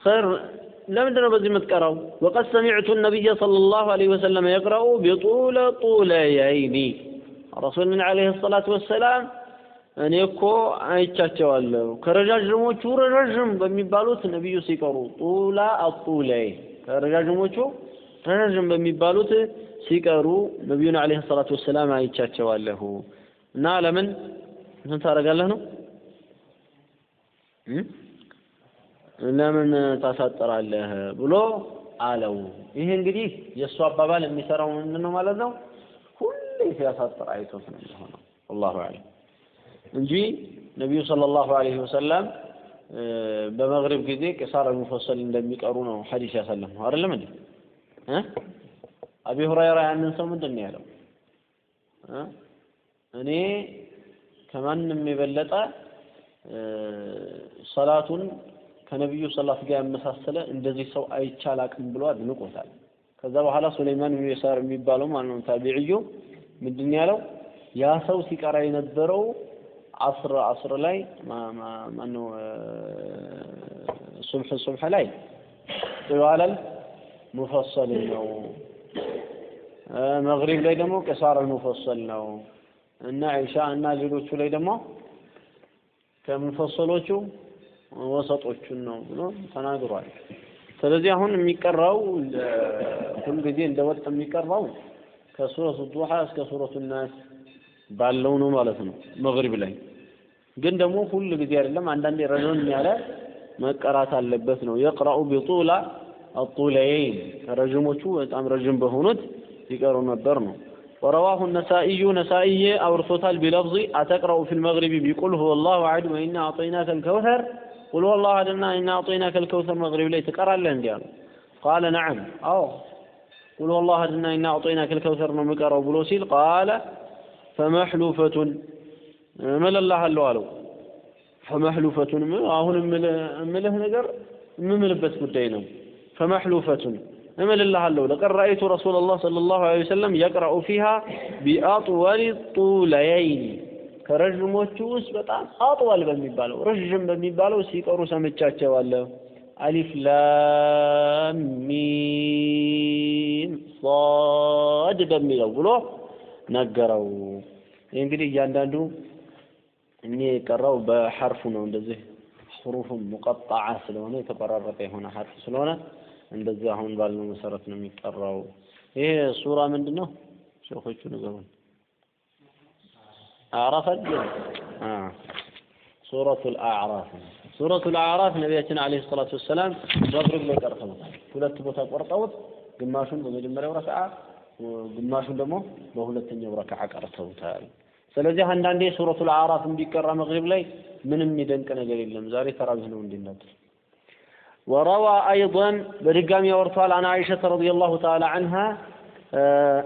خير لم تنو بزي متكراو وقد سمعت النبي صلى الله عليه وسلم يقرأ بطول طوليين رسولنا عليه الصلاة والسلام እኔ እኮ አይቻቸዋለሁ። ከረዣዥሞቹ ረዣዥም በሚባሉት ነቢዩ ሲቀሩ ጡላ አጡለይ። ከረዣዥሞቹ ረዣዥም በሚባሉት ሲቀሩ ነቢዩን ዐለይሂ ሰላቱ ወሰላም አይቻቸዋለሁ። እና ለምን? እንትን ታደርጋለህ ነው? ለምን ታሳጥራለህ ብሎ አለው። ይሄ እንግዲህ የእሱ አባባል የሚሰራው ምንድን ነው ማለት ነው? ሁሌ ሲያሳጥር አይቶት ነው የሚሆነው። አላሁ አለም እንጂ ነቢዩ ሰለላሁ ዐለይሂ ወሰለም በመግሪብ ጊዜ ቂሳር ሙፈሰል እንደሚቀሩ ነው ሐዲስ ያሳለፍ ነው አይደለም እንዴ? አቢ ሁረይራ ያንን ሰው ምንድን ነው ያለው? እኔ ከማንም የበለጠ ሰላቱን ከነቢዩ ሰላት ጋር ያመሳሰለ እንደዚህ ሰው አይቻል አቅም ብሎ አድንቆታል። ከዛ በኋላ ሱለይማን የሚባለው ማለት ነው ታቢዕዩ ምንድን ያለው ያ ሰው ሲቀራ የነበረው አስር አስር ላይ ማነው ሱብሕ ሱብሕ ላይ ጥዋለል ሙፈሰል ነው። መግሪብ ላይ ደግሞ ቅሳር ሙፈሰል ነው እና ዒሻ እና ሌሎቹ ላይ ደግሞ ከሙፈሰሎቹ ወሰጦቹን ነው ብሎ ተናግሯል። ስለዚህ አሁን የሚቀራው ሁል ጊዜ እንደ ወጥ የሚቀራው ከሱረቱ ዱሃ እስከ ሱረቱ ናስ ባለው ነው ማለት ነው። መግሪብ ላይ ግን ደግሞ ሁል ጊዜ አይደለም፣ አንዳንዴ ረዘም ያለ መቀራት አለበት ነው። የቅረኡ ቢጡላ አጡለይን ረዥሞቹ በጣም ረዥም በሆኑት ይቀሩ ነበር ነው። ورواه النسائي نسائي أورثوتال بلفظ أتقرأ في المغرب بقل هو الله أحد وإنا أعطيناك الكوثر قل هو الله أحد إنا أعطيناك الكوثر مغرب لي تقرأ لن ديالو قال نعم أو قل هو الله أحد إنا أعطيناك الكوثر نمكر بلوسيل قال ፈመሕሉፈቱን እምልልሃለሁ አለው። ፈመሕሉፈቱን አሁን እምልህ ነገር የምምልበት ጉዳይ ነው። ፈመሕሉፈቱን እምልልሃለሁ ለቀድ ረአይቱ ረሱለላህ ሰለላሁ ዐለይሂ ወሰለም የቅረኡ ፊሃ ቢአጥወል ጡለየይን ከረዥሞቹ ውስጥ በጣም አጥዋል በሚባለው ረዥም በሚባለው ሲቀሩ ሰምቻቸዋለሁ። አሊፍ ላም ሚም ሷድ በሚለው ብሎ ነገረው። ይህ እንግዲህ እያንዳንዱ እኔ የቀራው በሐርፉ ነው። እንደዚህ ሑሩፉም ሙቀጣዓ ስለሆነ የተቆራረጠ የሆነ ሐርፍ ስለሆነ እንደዚህ አሁን ባልነው መሰረት ነው የሚቀራው። ይሄ ሱራ ምንድን ነው? ሼኾቹ ንገሩን። አዕራፍ? ሱረቱል አዕራፍ ሱረቱል አዕራፍ ነቢያችን አለይሂ ሰላቱ ወሰላም መግሪብ ላይ ቀርተውታል። ሁለት ቦታ ቆርጠውት ግማሹን በመጀመሪያው ረክዓ ግማሹን ደግሞ በሁለተኛው ረክዓ ቀርተውታል። ስለዚህ አንዳንዴ ሱረቱል አዕራፍ እንዲቀራ መግሪብ ላይ ምንም የሚደንቅ ነገር የለም። ዛሬ ተራዊህ ነው እንዲነት وروى أيضا برقام ورطال عن عائشة رضي الله تعالى عنها آه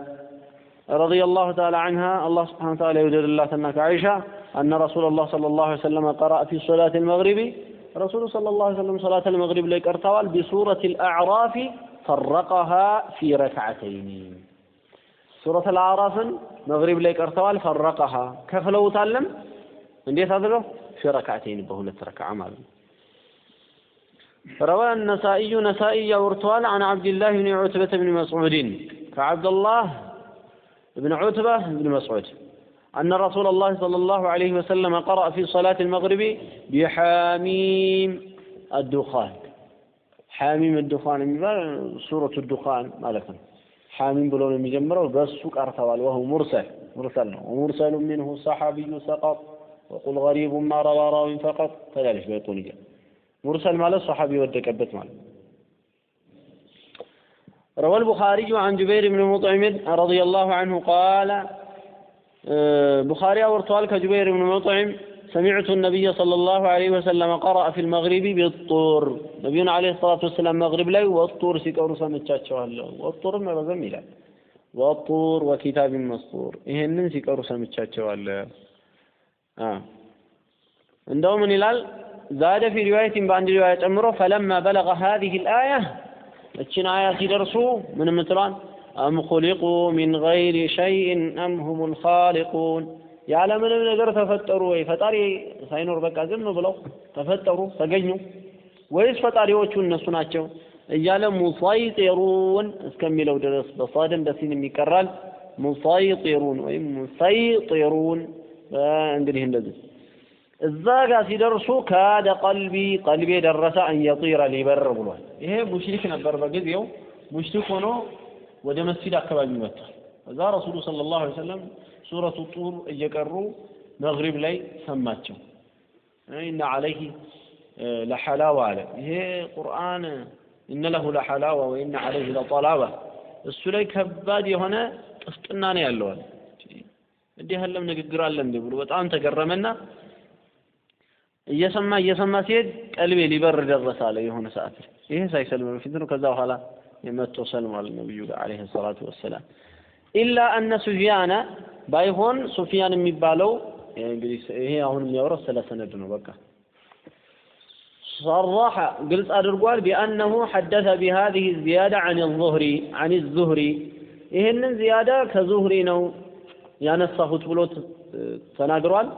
رضي الله تعالى عنها الله سبحانه وتعالى يوجد الله تنك عائشة أن رسول الله صلى الله عليه وسلم قرأ في صلاة المغرب رسول صلى الله عليه وسلم صلاة المغرب ليك ارتوال بسورة الأعراف فرقها في ركعتين سورة الأعراف مغرب ليك ارتوال فرقها كفلو تعلم እንዴት አድርገው ፊ ረክዓተይን በሁለት ረክዓ ማለት ነው። روى النسائي نسائي ورتوال عن عبد الله بن عتبة بن مسعود كعبد الله بن عتبة بن مسعود أن رسول الله صلى الله عليه وسلم قرأ في صلاة المغرب بحاميم الدخان حاميم الدخان سورة الدخان مالكم حاميم بلون المجمرة وبسوك أرتوال وهو مرسل مرسل ومرسل منه صحابي سقط وقل غريب ما روى راو فقط كذلك بيقول جاء مرسل ماله صحابي ودكبت ماله. روى البخاري عن جبير بن مطعم رضي الله عنه قال بخاري أورتوال كجبير بن مطعم سمعت النبي صلى الله عليه وسلم قرأ في المغرب بالطور نبينا عليه الصلاة والسلام مغرب لي والطور سيكور سمتشاتشو والطور ما بزم إلى والطور وكتاب مسطور إهنن سيكور سمتشاتشو آه عندهم من الال زاد في رواية بعد رواية أمره فلما بلغ هذه الآية እችን አያ ሲደርሱ ምን ምትሏን አም ኹሊቁ ሚን ገይሪ ሸይእን አም ሁም ልኻሊቁን ያለምንም ነገር ተፈጠሩ ወይ? ፈጣሪ ሳይኖር በቃ ዝም ብለው ተፈጠሩ ተገኙ። ወይስ ፈጣሪዎቹ እነሱ ናቸው? እያለ ሙሰይጢሩን እስከሚለው ድረስ በሳድም በሲንም ይቀራል ሙሰይጢሩን ወይም ሙሰይጢሩን እንግዲህ እንደዚህ እዛ ጋር ሲደርሱ ካደ ቀልቢ ቀልቤ ደረሰ አንየጢረ ሊበር ብሏል። ይሄ ሙሽሪክ ነበር በጊዜው። ሙሽሪክ ሆኖ ወደ መስጂድ አካባቢ መጥቷል። እዛ ረሱሉ ሰለላሁ ዐለይሂ ወሰለም ሱረቱ ጡር እየቀሩ መግሪብ ላይ ሰማቸው። ኢነ ዐለይሂ ለሐላዋ አለ። ይሄ ቁርአን እነ ለሁ ለሐላዋ ወኢነ ዐለይሂ ለጠላባ እሱ ላይ ከባድ የሆነ ጥፍጥና ነው ያለዋል። እንዲህ ያለም ንግግር አለ እንዴ ብሎ በጣም ተገረመና እየሰማ እየሰማ ሲሄድ ቀልቤ ሊበር ደረሰ አለ የሆነ ሰዓት ይሄ ሳይሰልም በፊት ነው ከዛ በኋላ የመቶ ሰልሟል ነብዩ ጋር አለይሂ ሰላቱ ወሰላም ኢላ አነ ሱፊያነ ባይሆን ሱፊያን የሚባለው እንግዲህ ይሄ አሁን የሚያወራው ስለ ሰነድ ነው በቃ صرح قلت أدرقوال بأنه حدث بهذه الزيادة عن الظهري عن الزهري ይህንን ዚያዳ ከዙህሪ ነው ያነሳሁት ብሎ ተናግሯል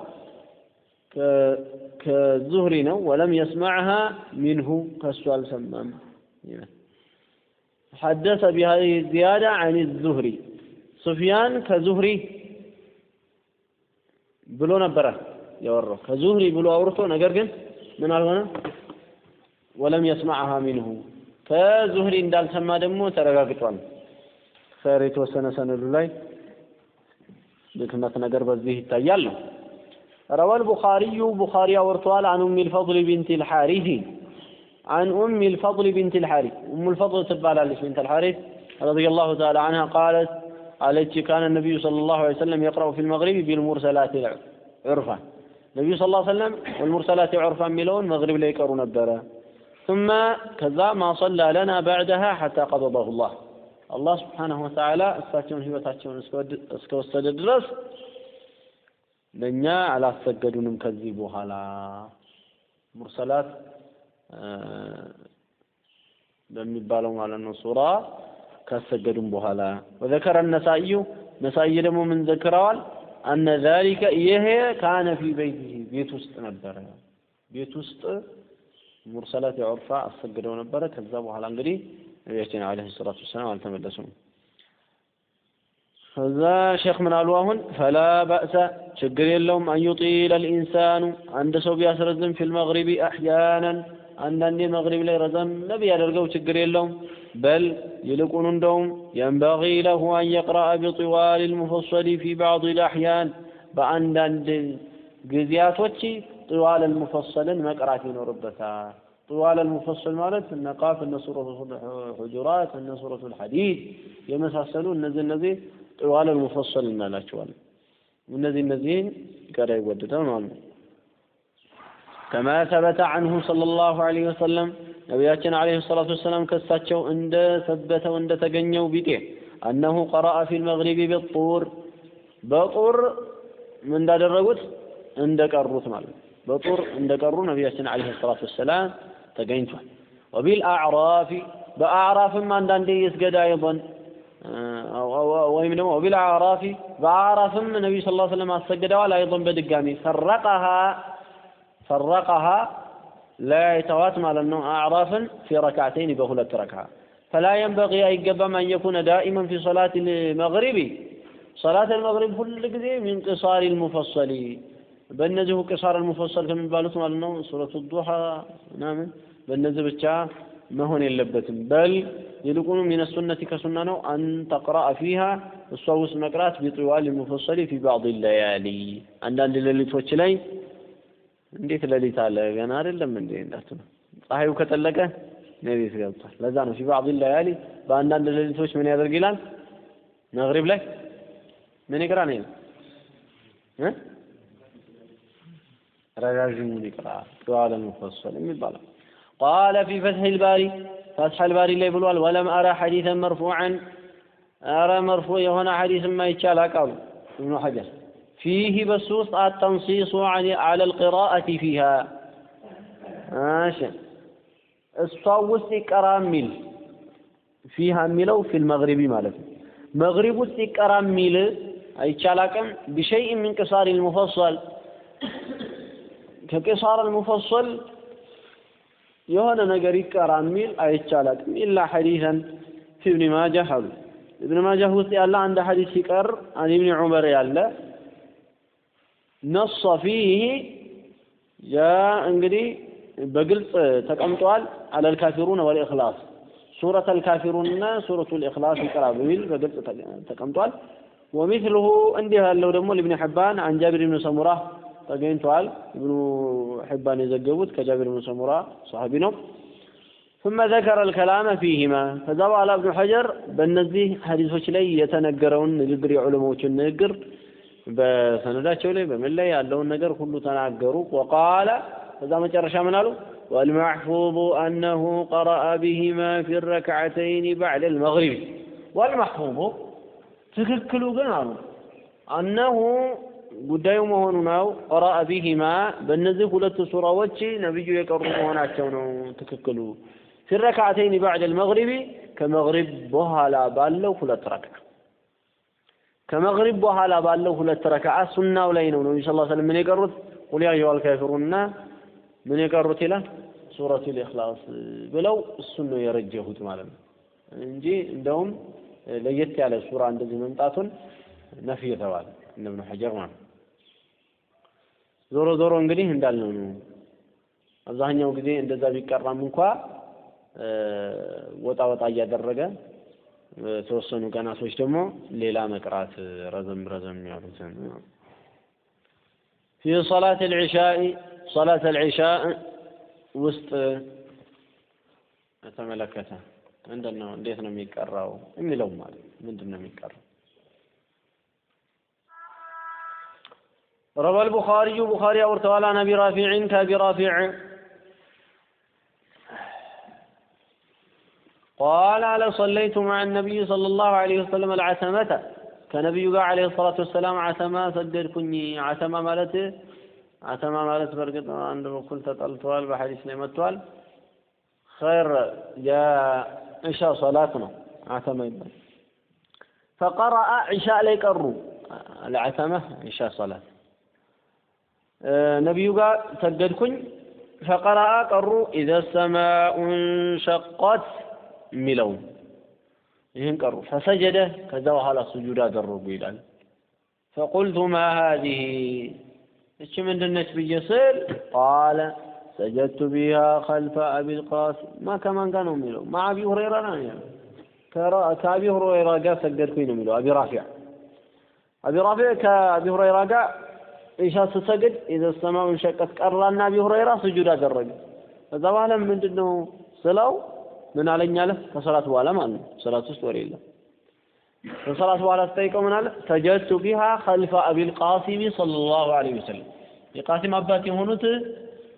ከዙህሪ ነው ወለም የስማዕሃ ሚንሁ ከሱ አልሰማም حدث بهذه الزيادة عن الزهري سفيان كزهري ብሎ ነበረ ያወራው ከዙህሪ ብሎ አውርቶ ነገር ግን ምን አልሆነ ወለም የስማዕሃ ሚንሁ ከዙህሪ እንዳልሰማ ደግሞ ተረጋግጧል ኸይር የተወሰነ ሰነዱ ላይ ድክመት ነገር በዚህ ይታያል ነው روى البخاري بخاري ورطوال عن أم الفضل بنت الحارث عن أم الفضل بنت الحارث أم الفضل تبع بنت الحارث رضي الله تعالى عنها قالت قالت كان النبي صلى الله عليه وسلم يقرأ في المغرب بالمرسلات عرفا النبي صلى الله عليه وسلم والمرسلات عرفا ملون مغرب لا يقروا نبرا ثم كذا ما صلى لنا بعدها حتى قبضه الله الله سبحانه وتعالى እሳቸውን ህይወታቸውን እስከወሰደ ድረስ ለእኛ አላሰገዱንም ከዚህ በኋላ ሙርሰላት በሚባለው ማለት ነው ሱራ ካሰገዱም በኋላ ወዘከረ ነሳኢዩ ነሳኢ ደግሞ ምን ዘክረዋል? አነ ዛሊከ ይሄ ካነ ፊ በይቲሂ ቤት ውስጥ ነበረ። ቤት ውስጥ ሙርሰላት የዑርፋ አሰግደው ነበረ። ከዛ በኋላ እንግዲህ ነቢያችን አለይሂ ሰላቱ ወሰላም አልተመለሱም። ከዛ ሼክ ምን አሉ አሁን? ፈላ በእሰ ችግር የለውም። አን ዩጢለ ልኢንሳኑ አንድ ሰው ቢያስረዝም ፊል መግሪቢ አሕያናን አንዳንዴ መግሪብ ላይ ረዘም ቢያደርገው ችግር የለውም በል ይልቁኑ እንደውም የንበጊ ለሁ አን የቅረአ ቢጢዋል ልሙፈሰሊ ፊ ባዕድ ልአሕያን በአንዳንድ ጊዜያቶች ጥዋል ልሙፈሰልን መቅራት ይኖርበታል طوال المفصل ማለት እነ ቃፍ እነ ሱረቱ ሁጁራት እነ ሱረቱ ልሐዲድ የመሳሰሉ እነዚህ እነዚህ ጥዋል المفصل እናላቸዋለን እነዚህ እነዚህን ይቀራ ይወደዳል ማለት ነው ከማ ሰበተ አንሁ ሰለላሁ ዐለይሂ ወሰለም ነቢያችን ዐለይሂ ሰላቱ ወሰላም ከሳቸው እንደ ሰበተው እንደተገኘው ቢጤ አነሁ ቀረአ ፊል መግሪቢ ቢጡር በጡር እንዳደረጉት እንደቀሩት ማለት ነው። በጡር እንደቀሩ ነቢያችን ዐለይሂ ሰላቱ ወሰላም ተገኝቷል። ወቢል አዕራፊ በአዕራፍም አንዳንዴ ይስገዳ አይበን ወይም ደግሞ ወቢል አራፊ በአዕራፍም ነቢዩ ሰለላሁ ዐለይሂ ወሰለም አሰግደዋል። አይበን በድጋሚ ፈረቀሃ ፈረቀሃ ለያይተዋት ማለት ነው አዕራፍን ፊ ረክዓተይን በሁለት ረክዓ فلا ينبغي አይገባም أن يكون دائما في صلاة المغرب صلاة المغرب ሁል ጊዜ من قصار المفصل በእነዚሁ قصار المفصل ከሚባሉት ማለት ነው ሱረቱ ዱሓ ምናምን በእነዚህ ብቻ መሆን የለበትም بل ይልቁኑ من السنة ከሱና ነው أن تقرأ فيها እሷ ውስጥ መቅራት بطوال المفصل في بعض الليالي አንዳንድ ሌሊቶች ላይ እንዴት ሌሊት አለ? ገና አይደለም እንዴ? እንዳትሉ። ፀሐዩ ከጠለቀ ሌሊት ገብቷል። ለዛ ነው ፊ ባዕድ ለያሊ በአንዳንድ ሌሊቶች ምን ያደርግ ይላል? መግሪብ ላይ ምን ይቅራ ነው እ? ይቅራ ጡዋለ ሙፈሰል የሚባለው። ቃለ ፊ ፈትሕ ልባሪ ፈትሐ ልባሪ ላይ ብሏል። ወለም አራ ሐዲሰን መርፉዐን አረ መርፉዕ የሆነ ሐዲስም አይቻል አቃሉ እብኑ ሐጀር فيه بسوس التنصيص عن على القراءة فيها. ماشي. الصوص كراميل فيها ميلو في المغربي مالك. مغرب كراميل أي تشالاكم بشيء من قصار المفصل. كقصار المفصل يهنا نجري كراميل. أي تشالاكم إلا حديثا في ابن ماجه. ابن ماجه وصي الله عند حديث كر عن ابن عمر يالله. نص فيه جاء انقدي بقلت تقمطوال على الكافرون والاخلاص سورة الكافرون سورة الاخلاص القرابيل بقلت تقمطوال ومثله عندي لو دمو لابن حبان عن جابر بن سمرة تقمطوال ابن حبان يزقبوت كجابر بن سمرة صحابينه ثم ذكر الكلام فيهما فزوى على ابن حجر بالنزيه حديثه لي يتنقرون نقر علموه النقر በሰነዳቸው ላይ በምን ላይ ያለውን ነገር ሁሉ ተናገሩ ወቃለ ከዛ መጨረሻ ምን አሉ والمحفوظ أنه قرأ بهما في الركعتين بعد المغرب والمحفوظ ትክክሉ ግን አሉ አነሁ ጉዳዩ መሆኑ ነው ቀረአ ቢሂማ በእነዚህ ሁለት ሱራዎች ነቢዩ የቀሩ መሆናቸው ነው ትክክሉ ፊ ረክዓተይን ባዕድ አልመግሪቢ ከመግሪብ በኋላ ባለው ሁለት ረክዓ ከመግሪብ በኋላ ባለው ሁለት ረክዓ ሱናው ላይ ነው ነቢ ስ ሰለም ምን የቀሩት? ቁል ያ አልካፊሩንና ምን የቀሩት ይላል? ሱረቱ ልኢኽላስ ብለው እሱን ነው የረጀሁት ማለት ነው። እንጂ እንደውም ለየት ያለ ሱራ እንደዚህ መምጣቱን ነፍ የተባለ እብኑ ሐጀር ማለት ዞሮ ዞሮ እንግዲህ እንዳልነው ነው። አብዛኛው ጊዜ እንደዛ ቢቀራም እንኳ ወጣ ወጣ እያደረገ በተወሰኑ ቀናቶች ደግሞ ሌላ መቅራት ረዘም ረዘም ያሉትን في صلاة العشاء صلاة العشاء ውስጥ ተመለከተ ምንድን ነው እንዴት ነው የሚቀራው የሚለው ማለት ምንድን ነው የሚቀራው روى البخاري بخاري أورتوال عن أبي رافع كأبي رافع قال على صليت مع النبي صلى الله عليه وسلم العتمة كنبي عليه الصلاة والسلام عتمة سدد كني عتمة مالته عتمة مالت برقد عند بكل تطلتوال بحديث نعمتوال خير جاء عشاء صلاتنا عتمة يبقى فقرأ عشاء لا يقروا العتمة عشاء صلاة ነቢዩ ጋር ሰገድኩኝ ፈቀረአ ቀሩ ኢዘ ሰማኡ እንሸቀት የሚለውን ይህን ቀሩ። فسجد ከዛ በኋላ ስጁድ አደረጉ ይላል። فقلت ما هذه እቺ ምንድነች ብዬ ስል قال سجدت بها خلف أبي القاسم ማ ከማን ጋር ነው የሚለው? ማ አቢ ሁረይራ ነው ከአቢ ሁረይራ ጋር ሰገድኩኝ ነው የሚለው። አቢ ራፊዕ። አቢ ራፊዕ ከአቢ ሁረይራ ጋር ኢሻ ስሰግድ إذا السماء انشقت ቀራና አቢ ሁረይራ ስጁድ አደረገ። ከዛ በኋላ ምንድን ነው ስለው ምን አለኝ አለ? ከሰላት በኋላ ማለት ነው። ሰላት ውስጥ ወሬ የለም። ከሰላት በኋላ ስጠይቀው ምን አለ? سجدت بها خلف أبي القاسم صلى الله عليه وسلم። የቃሲም አባት የሆኑት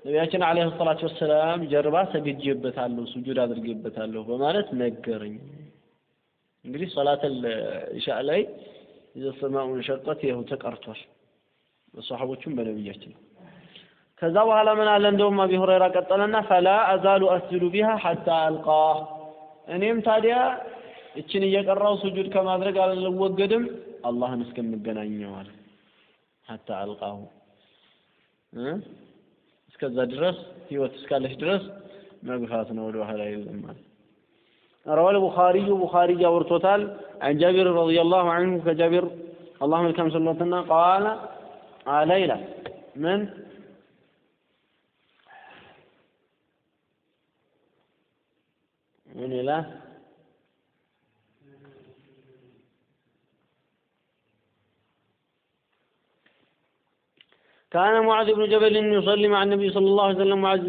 ነቢያችን عليه الصلاة والسلام ጀርባ ሰግጄበታለሁ ስጁድ አድርጌበታለሁ በማለት ነገረኝ። እንግዲህ ሰላተል ኢሻ ላይ إذا السماء انشقت ይኸው ተቀርቷል። በሰሐቦቹም በነብያችን ከዛ በኋላ ምን አለ እንደውም አቢ ሁረይራ ቀጠለና ፈላ አዛሉ አስጁዱ ቢሃ ሐታ አልቃህ እኔም ታዲያ እችን እየቀራው ስጁድ ከማድረግ አልወገድም አላህን እስከምገናኘው አለ ሐታ አልቃሁ እስከ እስከዛ ድረስ ህይወት እስካለች ድረስ መግፋት ነው ወደ ኋላ የለም ማለት روى البخاري بخاري جاورتوتال عن جابر رضي الله عنه كجابر اللهم كم سلطنا قال آه ليلى من من إله كان معاذ بن جبل يصلي مع النبي صلى الله عليه وسلم معاذ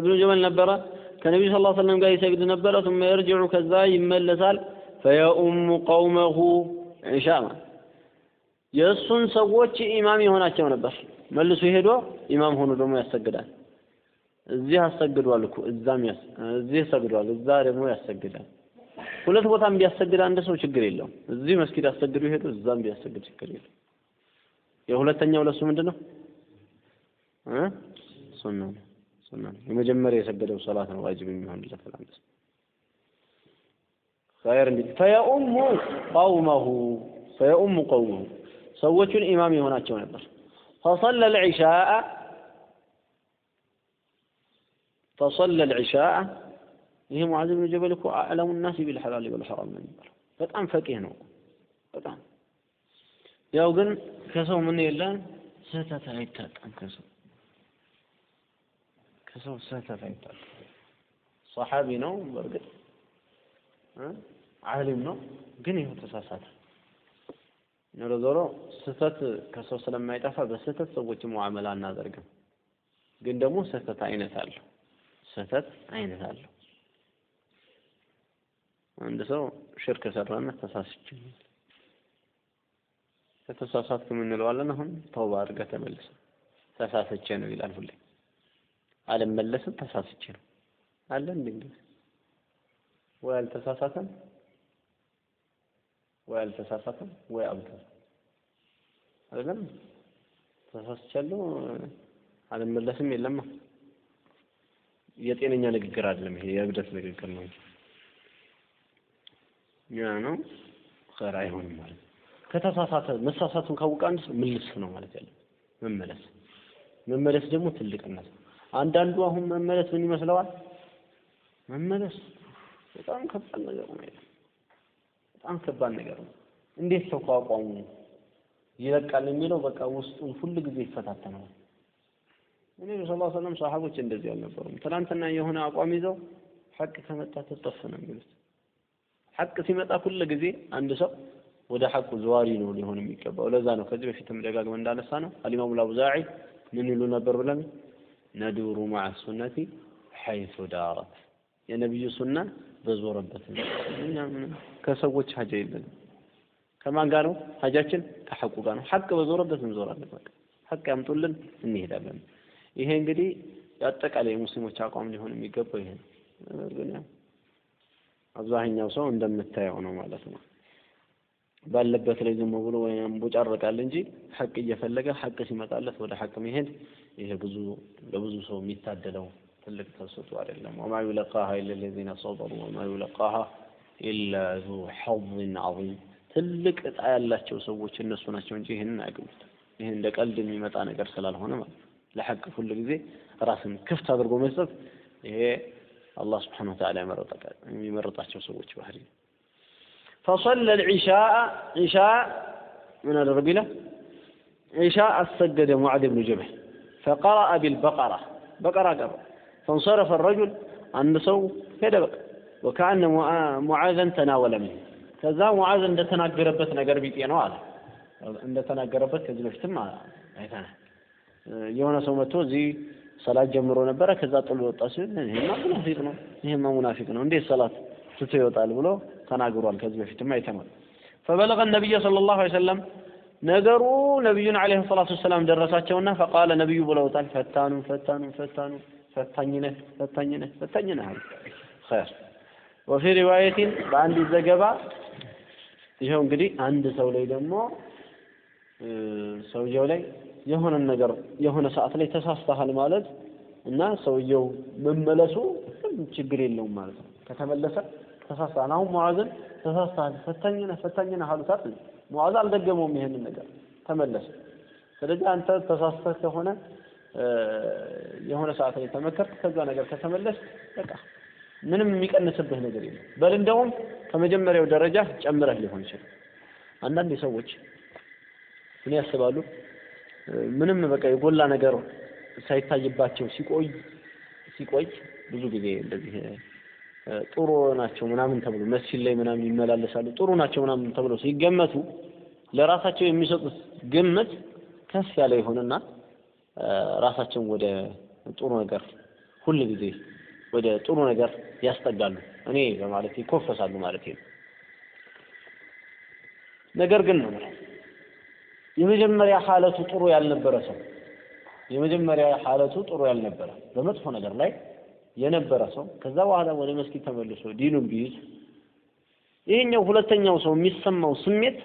بن جبل نبره ከነቢዩ ስ ሰለም ጋር ይሰግድ ነበረ ثم يرجع ከዛ ይመለሳል ፈየኡሙ ቀውመሁ ዒሻ የእሱን ሰዎች ኢማም የሆናቸው ነበር መልሶ ሄዶ ኢማም ሆኖ ደግሞ ያሰግዳል እዚህ አሰግዷል እኮ እዛም እዚህ ሰግዷል፣ እዛ ደግሞ ያሰግዳል። ሁለት ቦታም ቢያሰግድ አንድ ሰው ችግር የለውም። እዚህ መስጊድ አሰግዱ ሄዱ፣ እዛም ቢያሰግድ ችግር የለው። የሁለተኛው ለሱ ምንድነው እ ሱና ነው ሱና ነው። የመጀመሪያ የሰገደው ሰላት ነው ዋጅብ የሚሆንለት ለአንድ ሰው ኸይር እንግዲህ ፈየኡሙ ቀውመሁ ፈየኡሙ ቀውመሁ ሰዎቹን ኢማም የሆናቸው ነበር ፈሰለ ልዕሻአ ፈሰለ ልዕሻ ይህ ሙዓዝ ብን ጀበል እኮ አዕለሙ ናስ ቢልሐላል ወልሐራም ነው የሚባለው። በጣም ፈቂህ ነው። በጣም ያው ግን ከሰው ምን የለን ስህተት አይታጣም። ከሰው ከሰው ስህተት አይታጣም። ሰሓቢ ነው በእርግጥ ዓሊም ነው፣ ግን ይኸው ተሳሳተ። ዞሮ ዞሮ ስህተት ከሰው ስለማይጠፋ በስህተት ሰዎች ሙዓመላ አናደርግም፣ ግን ደግሞ ስህተት አይነት አለው። ስህተት አይነት አለው? አንድ ሰው ሽርክ ሰራና ተሳስቼ ከተሳሳትክ እንለዋለን አሁን? ተውባ አድርገህ ተመልሰ ተሳስቼ ነው ይላል ሁሌ። አልመለስም ተሳስቼ ነው። አለ እንዴ እንግዲህ ወይ አልተሳሳተም? ወይ አልተሳሳተም? ወይ አብቷል አይደለም። ተሳስቻለሁ አልመለስም የለማ የጤነኛ ንግግር አይደለም ይሄ የእብደት ንግግር ነው ያ ነው። ኸይር አይሆንም ማለት ከተሳሳተ መሳሳቱን ካወቀ አንድ ሰው ምልስ ነው ማለት ያለው መመለስ። መመለስ ደግሞ ትልቅነት ነው። አንዳንዱ አሁን መመለስ ምን ይመስለዋል? መመለስ በጣም ከባድ ነገር ነው በጣም ከባድ ነገር ነው። እንዴት ከአቋሙ ይለቃል የሚለው በቃ ውስጡን ሁል ጊዜ ይፈታተነዋል ነቢ ስ ሰለም ሰሓቦች እንደዚህ አልነበሩም። ትናንትና የሆነ አቋም ይዘው ሐቅ ከመጣ ትጠፍ ነው የሚሉት። ሐቅ ሲመጣ ሁል ጊዜ አንድ ሰው ወደ ሐቁ ዘዋሪ ነው ሊሆን የሚገባው። ለዛ ነው ከዚህ በፊትም ደጋግመን እንዳነሳ ነው አልኢማሙ ልአውዛዒ ምን ይሉ ነበር ብለን? ነዱሩ ማዕ ሱነቲ ሐይሱ ዳረት። የነቢዩ ሱና በዞረበት ከሰዎች ሀጃ የለንም። ከማን ጋር ነው? ሀጃችን ከሐቁ ጋር ነው። ሐቅ በዞረበት እንዞራለን በቃ። ሐቅ ያምጡልን እንሄዳለን ይሄ እንግዲህ የአጠቃላይ የሙስሊሞች አቋም ሊሆን የሚገባው ይሄ ነው። ግን አብዛኛው ሰው እንደምታየው ነው ማለት ነው። ባለበት ላይ ዝም ብሎ ወይም ቦጫረቃል እንጂ ሐቅ እየፈለገ ሐቅ ሲመጣለት ወደ ሐቅ መሄድ ይሄ ብዙ ለብዙ ሰው የሚታደለው ትልቅ ተሰጥቶ አይደለም። ወማ ዩለቃሃ ኢላ ለዚነ ሰበሩ ወማ ዩለቃሃ ኢላ ዙ ሐظን ዐዚም። ትልቅ እጣ ያላቸው ሰዎች እነሱ ናቸው እንጂ ይህንን አያገኙት ይህ እንደ ቀልድ የሚመጣ ነገር ስላልሆነ ማለት ለሐቅ ሁሉ ጊዜ ራስን ክፍት አድርጎ መስጠት ይሄ አላህ ስብሓነ ወተዓላ የሚመረጣቸው ሰዎች ባህሪ ነው فصلى العشاء عشاء من الربيلة عشاء السجد معاذ بن جبل فقرأ بالبقرة بقرة قرأ فانصرف الرجل عن سو كذا وكأن معاذا تناول منه ከዛ ሙዓዝ እንደተናገረበት ነገር ቢጤ ነው አለ እንደተናገረበት ከዚህ በፊትም አይተናል የሆነ ሰው መጥቶ እዚህ ሰላት ጀምሮ ነበረ ከዛ ጥሎ ወጣ ሲል ይሄማ ሙናፊቅ ነው ይሄማ ሙናፊቅ ነው እንዴት ሰላት ትቶ ይወጣል ብሎ ተናግሯል ከዚህ በፊትም አይተናል فبلغ النبي صلى الله عليه وسلم ነገሩ ነቢዩን አለይሂ ሰላቱ ወሰላም ደረሳቸውና ፈቃለ ነቢዩ ብለውታል ፈታኑ ፈታኑ ፈታኑ ፈታኝ ነህ ፈታኝ ነህ ፈታኝ ነህ አሉ ኸይር ወፊ ሪዋየቲን በአንድ ዘገባ ይኸው እንግዲህ አንድ ሰው ላይ ደግሞ ሰውየው ላይ የሆነ ነገር የሆነ ሰዓት ላይ ተሳስተሃል ማለት እና ሰውየው መመለሱ ችግር የለውም ማለት ነው። ከተመለሰ ተሳስተሃል። አሁን ሙዓዝን ተሳስተሃል። ፈታኝ ነህ ፈታኝ ነህ አሉት ሙዓዝ አልደገመውም ይሄንን ነገር። ተመለሰ። ስለዚህ አንተ ተሳስተህ ከሆነ የሆነ ሰዓት ላይ ተመከርክ፣ ከዛ ነገር ከተመለስ በቃ ምንም የሚቀንስብህ ነገር የለም። በል እንደውም ከመጀመሪያው ደረጃ ጨምረህ ሊሆን ይችላል። አንዳንድ ሰዎች ምን ያስባሉ? ምንም በቃ የጎላ ነገር ሳይታይባቸው ሲቆይ ሲቆይ ብዙ ጊዜ እንደዚህ ጥሩ ናቸው ምናምን ተብሎ መስጂድ ላይ ምናምን ይመላለሳሉ ጥሩ ናቸው ምናምን ተብሎ ሲገመቱ ለራሳቸው የሚሰጡት ግምት ከፍ ያለ ይሆንና ራሳቸውን ወደ ጥሩ ነገር ሁል ጊዜ ወደ ጥሩ ነገር ያስጠጋሉ። እኔ በማለት ይኮፈሳሉ ማለት ነው። ነገር ግን ነው የመጀመሪያ ሐለቱ ጥሩ ያልነበረ ሰው የመጀመሪያ ሐለቱ ጥሩ ያልነበረ በመጥፎ ነገር ላይ የነበረ ሰው ከዛ በኋላ ወደ መስጊድ ተመልሶ ዲኑን ቢይዝ ይሄኛው ሁለተኛው ሰው የሚሰማው ስሜት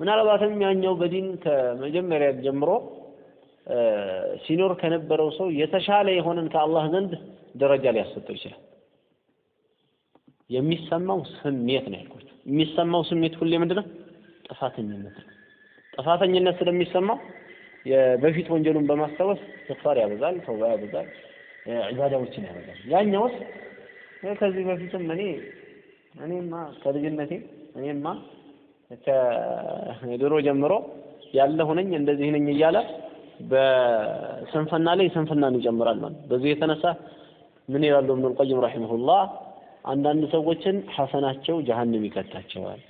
ምናልባትም ያኛው በዲን ከመጀመሪያ ጀምሮ ሲኖር ከነበረው ሰው የተሻለ የሆነን ከአላህ ዘንድ ደረጃ ሊያሰጠው ይችላል። የሚሰማው ስሜት ነው ያልኩት። የሚሰማው ስሜት ሁሌ ምንድነው? ጥፋተኝነት ነው። ጥፋተኝነት ስለሚሰማው የበፊት ወንጀሉን በማስታወስ ተግፋር ያበዛል፣ ተውባ ያበዛል፣ ዒባዳዎችን ያበዛል። ያኛውስ ከዚህ በፊትም እኔ እኔማ ከልጅነቴ እኔማ ከድሮ ጀምሮ ያለሁ ነኝ እንደዚህ ነኝ እያለ በስንፍና ላይ ስንፍናን ይጨምራል ማለት በዚህ የተነሳ ምን ይላሉ ኢብኑል ቀይም ረሂመሁላህ አንዳንድ ሰዎችን ሐሰናቸው ጀሀነም ይከታቸዋል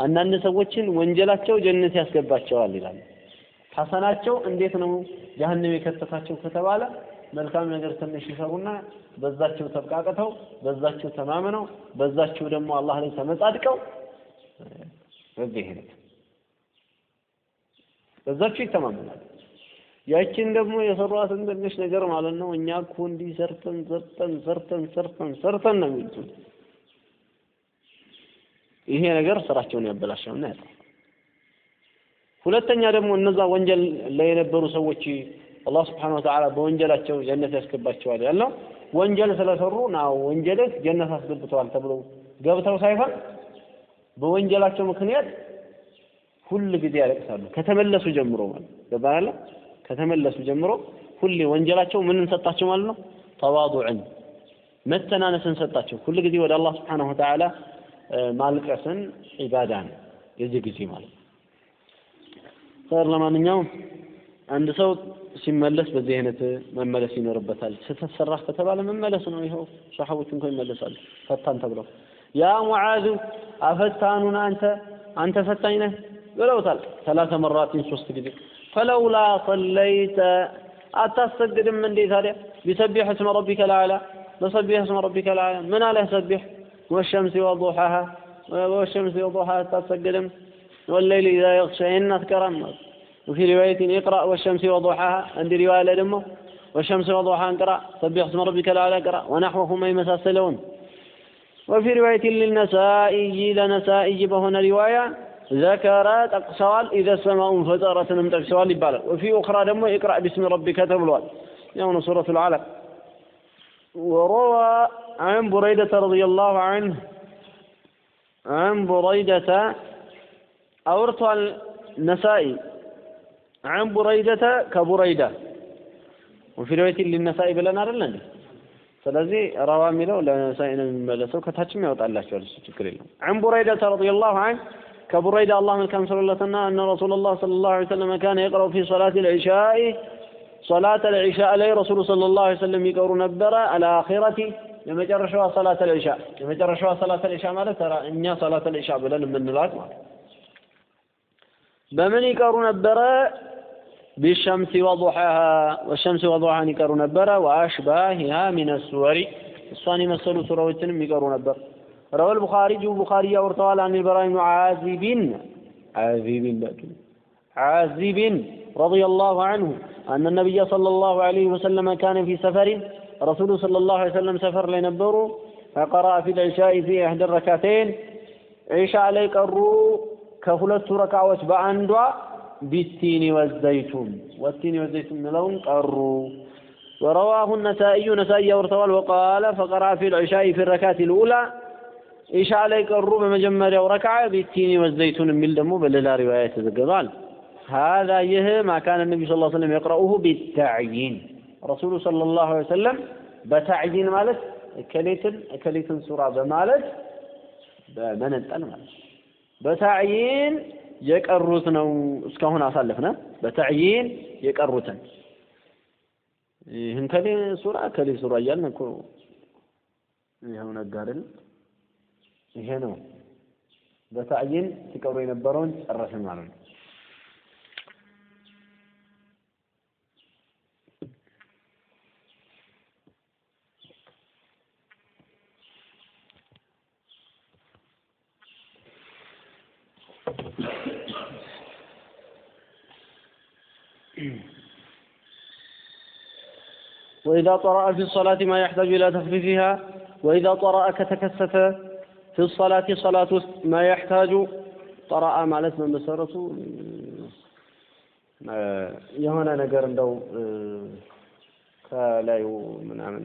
አንዳንድ ሰዎችን ወንጀላቸው ጀነት ያስገባቸዋል ይላል ሐሰናቸው እንዴት ነው ጀሀነም የከተታቸው ከተባለ መልካም ነገር ትንሽ ይሰሩና በዛቸው ተብቃቅተው በዛቸው ተማምነው በዛቸው ደግሞ አላህ ላይ ተመጻድቀው በዚህ በዛቸው ይተማመናል። ያችን ደግሞ የሰሯትን ትንሽ ነገር ማለት ነው እኛ እኮ እንዲህ ሰርተን ሰርተን ሰርተን ሰርተን ሰርተን ነው የሚሉት። ይሄ ነገር ስራቸውን ያበላሸውና ያጣል። ሁለተኛ ደግሞ እነዛ ወንጀል ላይ የነበሩ ሰዎች አላህ ስብሐነሁ ወተዓላ በወንጀላቸው ጀነት ያስገባቸዋል ያለው ወንጀል ስለሰሩ ና ወንጀልህ ጀነት አስገብተዋል ተብለው ገብተው ሳይሆን በወንጀላቸው ምክንያት ሁል ጊዜ ያለቅሳሉ። ከተመለሱ ጀምሮ ማለት ገባለ ከተመለሱ ጀምሮ ሁሌ ወንጀላቸው ምንን ሰጣቸው ማለት ነው? ተዋዱዕን መተናነስን ሰጣቸው። ሁል ጊዜ ወደ አላህ ስብሐነሁ ወተዓላ ማልቀስን ዒባዳን የዚህ ጊዜ ማለት ነው። ለማንኛውም አንድ ሰው ሲመለስ በዚህ አይነት መመለስ ይኖርበታል። ስህተት ሰራህ ከተባለ መመለስ ነው። ይኸው ሰሓቦች እንኳን ይመለሳሉ ፈታን ተብለው ያ ሙዓዙ አፈታኑን አንተ አንተ ፈታኝ ነህ ብለውታል። ሰላተ መራቲን ሶስት ጊዜ ፈለውላ ሰለይተ አታሰግድም እንዴ ታዲያ ቢሰቢሕ እስመ ረቢከ ልአላ በሰቢሕ እስመ ረቢከ ልአላ ምን አለህ ሰቢሕ والشمس وضحاها والشمس وضحاها تسجلم والليل إذا يغشى إن أذكر النار وفي رواية اقرأ والشمس وضحاها عندي رواية لأمه والشمس وضحاها اقرأ سبح اسم ربك الأعلى اقرأ ونحوه ما يمساسلون وفي رواية للنسائي لنسائي بهنا رواية ذكر تقسوال إذا السماء انفطرت لم تقصال يبالا وفي أخرى دمه اقرأ باسم ربك تبلوال يوم سورة العلق. وروى عن بريدة رضي الله عنه عن بريدة أورثها النسائي عن بريدة كبريدة وفي رواية للنسائي بلنا رلنا ስለዚህ ረዋ የሚለው ለነሳኢ ነው የሚመለሰው ከታችም ያወጣላቸዋል እሱ ችግር የለም عن بريدة رضي الله عنه كبريدة الله من كان صلى الله عليه وسلم أن رسول الله صلى الله عليه وسلم كان يقرأ في صلاة العشاء صلاة العشاء لي رسول صلى الله عليه وسلم يقول نبرة على آخرتي لما جرشوا صلاة العشاء. لما جرشوا صلاة العشاء ما ترى؟ إني صلاة العشاء بلا من نلاك. بمن يقول نبرة؟ بالشمس وضحاها. والشمس وضحاها يقول نبرة. وأشباهها من السور. الصاني مثل سورة يقروا نبرة. روى البخاري. جو بخاري ورتوال عن البراء بن عازب عازب لكن عازب رضي الله عنه أن النبي صلى الله عليه وسلم كان في سفر رسول صلى الله عليه وسلم سفر لنبره فقرأ في العشاء في إحدى الركعتين عشاء عليك الرو كفلت ركعوت بأندوا بالتين والزيتون. والتين والزيتون لون الرو ورواه النسائي نسائي ورتوال وقال فقرأ في العشاء في الركعة الأولى عشاء عليك الرو بمجمرة وركعة بالتين والزيتون من دمو بللا رواية تزقبال هذا يه ما كان النبي صلى الله عليه وسلم يقرأه بالتعيين ረሱሉ ሰለላሁ ዐለይሂ ወሰለም በታዕይን ማለት እከሌትን እከሌትን ሱራ በማለት በመነጠል ማለት በታዕይን የቀሩት ነው እስካሁን አሳለፍነ በታዕይን የቀሩትን ይህን ከሌ ሱራ ከሌ ሱራ እያልን እኮ ይኸው ነጋ አይደል ይሄ ነው በታዕይን ሲቀሩ የነበረውን ጨረስን ማለት ነው وإذا طرأ في الصلاة ما يحتاج إلى تخفيفها وإذا طرأ كتكسف في الصلاة صلاة ما يحتاج طرأ ማለት ነው መሰረቱ የሆነ ነገር እንደው ከላዩ ምናምን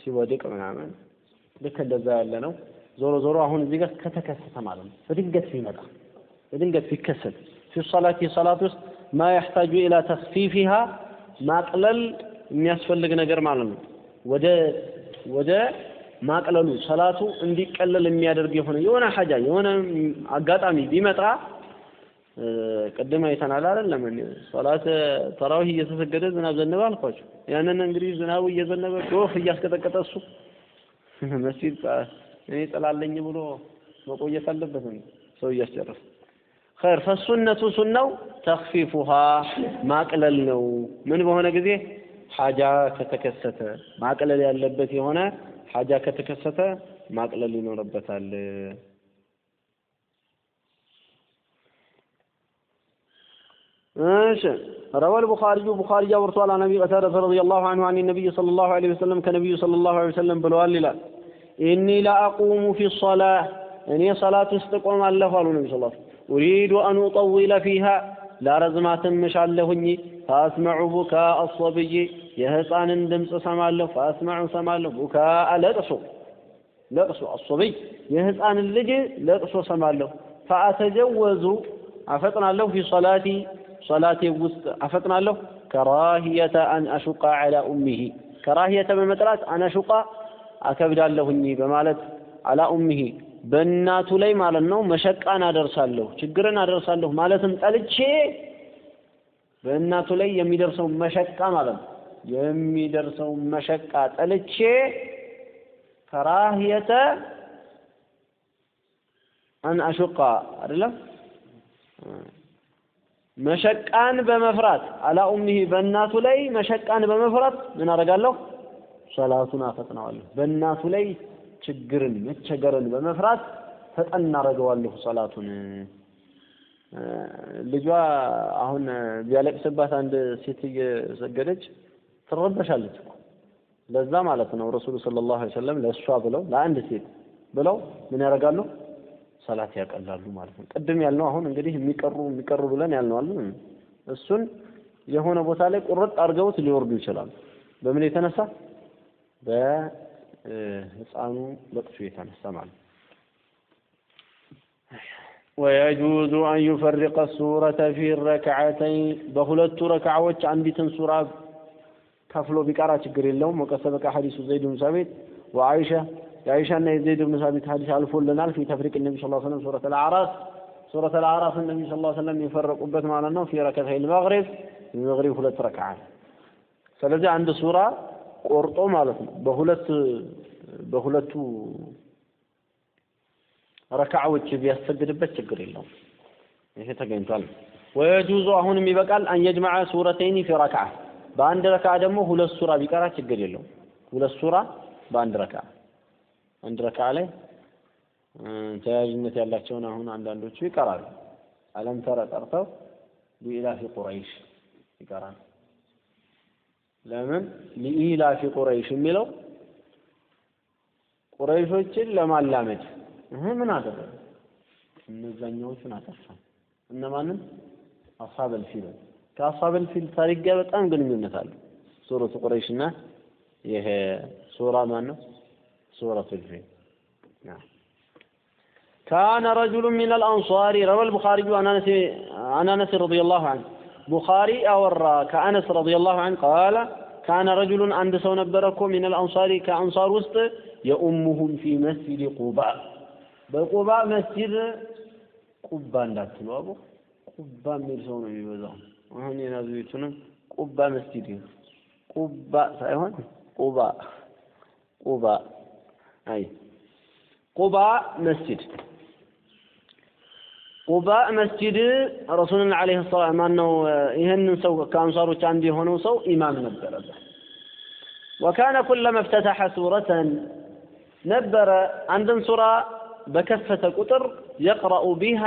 ሲወድቅ ምናምን ልክ እንደዛ ያለ ነው። ዞሮ ዞሮ አሁን እዚህ ጋር ከተከሰተ ማለት ነው። በድንገት ሲመጣ በድንገት ሲከሰት ፊ ሰላት ሰላት ውስጥ ማ ያሕታጁ ኢላ ተክፊፊሃ ማቅለል የሚያስፈልግ ነገር ማለት ነው። ወደ ወደ ማቅለሉ ሰላቱ እንዲቀለል የሚያደርግ የሆነ የሆነ ሐጃ የሆነ አጋጣሚ ቢመጣ ቅድም አይተናል አይደለም ሶላት ተራዊህ እየተሰገደ ዝናብ ዘነበ አልኳቸው። ያንን እንግዲህ ዝናቡ እየዘነበ ዶፍ እያስቀጠቀጠ እሱ መስጂድ እኔ ጥላለኝ ብሎ መቆየት አለበት ሰው እያስጨረሰ ኸይር ፈሱነቱ ሱናው ተኽፊፉሃ ማቅለል ነው። ምን በሆነ ጊዜ ሐጃ ከተከሰተ ማቅለል ያለበት የሆነ ሐጃ ከተከሰተ ማቅለል ይኖርበታል። እሺ روى البخاري بخاري ورسول عن ابي قتاده رضي الله عنه عن النبي صلى الله عليه وسلم كنبي صلى الله عليه وسلم ብለዋል ይላል إني لأقوم في الصلاة. إني صلاة استقوم الله قالوا النبي صلى الله عليه وسلم. أريد أن أطول فيها. لا رزمة مش علهني فأسمع بكاء الصبي. يهطان دمس سمع له فأسمع سمع له بكاء لا لقصو الصبي. يهطان اللجي لقصو سمع له فأتجوز. عفتنا له في صلاتي. صلاتي وسط. عفتنا له كراهية أن أشق على أمه. كراهية بمترات أن أشق አከብዳለሁኝ በማለት አላ ኡሚሂ በእናቱ ላይ ማለት ነው መሸቃን አደርሳለሁ ችግርን አደርሳለሁ ማለትም ጠልቼ በእናቱ ላይ የሚደርሰው መሸቃ ማለት ነው። የሚደርሰው መሸቃ ጠልቼ ከራህየተ አን አሹቃ አይደለም? መሸቃን በመፍራት አላ ኡሚሂ በእናቱ ላይ መሸቃን በመፍራት ምን አደርጋለሁ ሰላቱን አፈጥነዋለሁ። በእናቱ ላይ ችግርን መቸገርን በመፍራት ፈጠን አደርገዋለሁ ሰላቱን ልጇ አሁን ቢያለቅስባት አንድ ሴት እየሰገደች ትረበሻለች ለዛ ማለት ነው ረሱሉ ሰለላሁ ዐለይሂ ወሰለም ለእሷ ብለው ለአንድ ሴት ብለው ምን ያደርጋሉ? ሰላት ያቀላሉ ማለት ነው። ቅድም ያልነው አሁን እንግዲህ የሚቀሩ የሚቀሩ ብለን ያልነው አሉ። እሱን የሆነ ቦታ ላይ ቁርጥ አድርገውት ሊወርዱ ይችላሉ። በምን የተነሳ بحصان لطف يتنسمع ويجوز أن يفرق السورة في الركعتين بخلت ركعة عن بيتن سورة كفلو بكارة تقري اللهم وكسبك حديث زيد بن ثابت وعائشة عائشة أن زيد بن ثابت حديث ألف لنا في تفريق النبي صلى الله عليه وسلم سورة الأعراف سورة الأعراف النبي صلى الله عليه وسلم يفرق قبة معنا النوم في ركعتين المغرب المغرب ثلاث ركعات فلذا عند سورة ቆርጦ ማለት ነው። በሁለት በሁለቱ ረካዓዎች ቢያሰግድበት ችግር የለውም። ይሄ ተገኝቷል። ወየጁዙ አሁንም ይበቃል። አን የጅመዐ ሱረተይኒ ፊ ረክዓ በአንድ ረክዓ ደግሞ ሁለት ሱራ ቢቀራ ችግር የለውም። ሁለት ሱራ በአንድ ረክዓ አንድ ረክዓ ላይ ተያያዥነት ያላቸውን አሁን አንዳንዶቹ ይቀራሉ። አለም ተረ ቀርተው ሊኢላፊ ቁረይሽ ይቀራል ለምን ሊኢላፊ ቁረይሽ የሚለው ቁረይሾችን ለማላመድ እህ ምን አደረገ እነዛኛዎቹን አጠፋ እነማንን አስሐበል ፊል ከአስሐበል ፊል ታሪክ ጋር በጣም ግንኙነት አለው ሱረቱ ቁረይሽ እና ይሄ ሱራ ማን ነው ሱረቱ ፊል كان رجل من الأنصار روى البخاري عن أنس عن أنس رضي الله عنه بخاري أورى كأنس رضي الله عنه قال كان رجل عند سو نبركم من الأنصار كأنصار وسط يؤمهم في مسجد قباء بقباء مسجد قباء እንዳትሉ አቡ ቁባ የሚል ሰው ነው የሚበዛው አሁን የናዝሬቱንም ቁባ መስጂድ ቁባ ሳይሆን ቁባ ቁባ አይ ቁባ መስጂድ ቁባ መስጂድ ረሱልን ዓለይሂ ሰላም ማነው? ይህንን ሰው ከአንሳሮች አንድ የሆነው ሰው ኢማም ነበረበት። ወካነ ኩለመ እፍተተሐ ሱረተን ነበረ። አንድን ሱራ በከፈተ ቁጥር የቅረኡ ቢሃ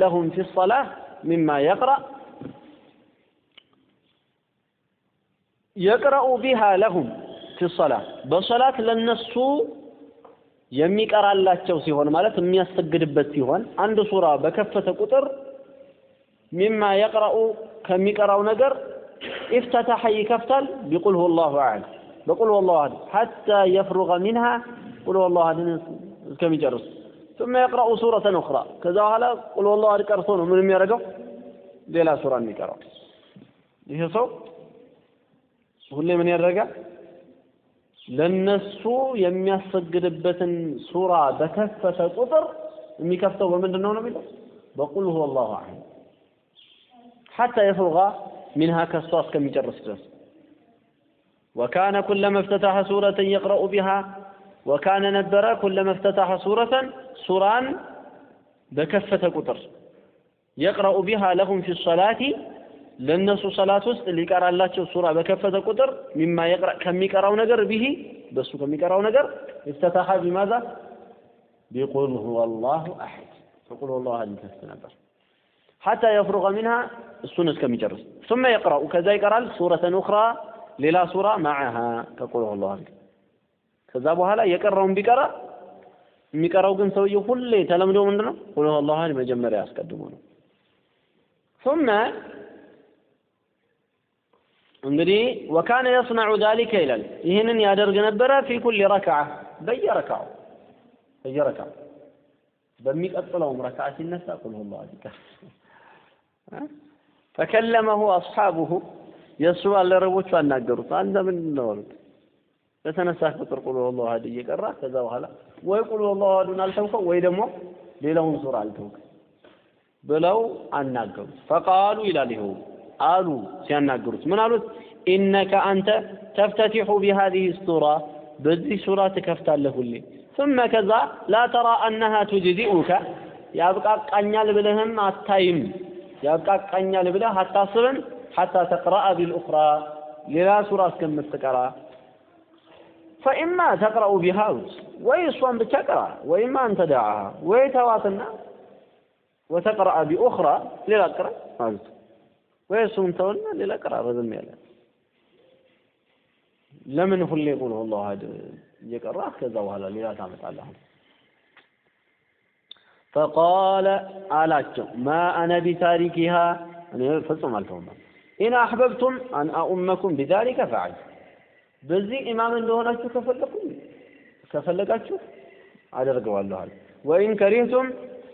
ለሁም ፊ ሰላህ ሚማ የቅረእ የቅረኡ ቢሃ ለሁም ፊ ሰላህ በሰላት ለነሱ የሚቀራላቸው ሲሆን ማለት የሚያሰግድበት ሲሆን አንድ ሱራ በከፈተ ቁጥር ሚማ የቅረኡ ከሚቀራው ነገር ኢፍተታሐ ይከፍታል ቢቁል ሁወ ላሁ አሐድ በቁል ሁወ ላሁ አሐድ ሐታ የፍሩገ ሚንሃ ቁል ሁወ ላሁ አሐድን እስከሚጨርስ ثم يقرأ سورة أخرى ከዛ በኋላ ቁል ሁወ ላሁ አሐድ ቀርቶ ነው ምን የሚያደርገው ሌላ ሱራ የሚቀራው ይህ ሰው ሁሌ ምን ያደርጋል ለነሱ የሚያሰግድበትን ሱራ በከፈተ ቁጥር የሚከፍተው በምንድን ነው ነው የሚለው? በቁል ሁወ ላሁ አሐድ። ሐታ የፍሩጋ ሚንሃ ከሷ እስከሚጨርስ ድረስ። ወካነ ኩለመ እፍተታሐ ሱረተን የቅረኡ ቢሃ ወካነ ነበረ ኩለመ እፍተታሐ ሱረተን ሱራን በከፈተ ቁጥር። የቅረኡ ቢሃ ለሁም ፊ ሰላቲ ለእነሱ ሰላት ውስጥ ሊቀራላቸው ሱራ በከፈተ ቁጥር ሚማ የቅራ ከሚቀራው ነገር ቢሂ በሱ ከሚቀራው ነገር እፍተታሐ ቢማዛ ቢቁል ሁወ ላሁ አሐድ በቁል ሁወ ላሁ አሐድ ይከፍት ነበር ሐታ የፍሩቀ ሚንሃ እሱን እስከሚጨርስ ثم يقرأ ከዛ ይቀራል ሱረተን ኡኽራ ሌላ ሱራ ማዓሃ ከቁል ሁወ ላሁ አሐድ ከዛ በኋላ የቀረውን ቢቀራ የሚቀራው ግን ሰውየው ሁሌ ተለምዶ ምንድን ነው ቁል ሁወ ላሁ አሐድ መጀመሪያ አስቀድሞ ነው ثم እንግዲህ ወካነ የስነዑ ዛሊከ ይላል። ይህንን ያደርግ ነበረ ፊ ኩል ረክዓ በየረክዓው በየረክዓው በሚቀጥለውም ረክዓ ሲነሳ ቁል ሁወ ላሁ አሐድ ፈከለመሁ አስሓቡሁ የእሱ ባልደረቦቹ አናገሩት። አንተ ምንድን ነው አሉት። በተነሳህ ቁጥር ቁል ሁወ ላሁ አሐድ እየቀራ ከዛ በኋላ ወይ ቁል ሁወ ላሁ አሐዱን አልተውከው ወይ ደግሞ ሌላውን ሱራ አልተውከ ብለው አናገሩት። ፈቃሉ ይላል ይኸው አሉ ሲያናግሩት ምን አሉት ኢነከ አንተ ተፍተቲሑ ቢሃዚህ ሱራ በዚህ ሱራ ትከፍታለህ ሁሌ ثم ከዛ ላ ተራ አነሃ ቱጅዚኡከ ያብቃቃኛል ብለህም አታይም ያብቃቃኛል ብለህ አታስብም ሐታ ተቅረአ ቢልኡኽራ ሌላ ሱራ እስከምትቀራ ፈኢማ ተቅረኡ ቢሃ አሉት ወይ እሷን ብቻ ቅራ ወይማ አንተ ዳዓሃ ወይ ተዋትና ወተቅረአ ቢኡኽራ ሌላ ቅራ አሉት ወይ እሱን ተውና ሌላ ቅራ ረዘም ያለ። ለምን ሁሌ قل هو الله أحد እየቀራህ? ከዛ በኋላ ሌላ ታመጣለህ فقال አላቸው ما أنا بتاركها? እኔ ፍጹም አልተውም። إن أحببتم أن أؤمكم بذلك فعلت በዚህ ኢማም እንደሆናችሁ ከፈለኩኝ ከፈለጋችሁ አደርገዋለሁ አለ። ወኢን ከሪህቱም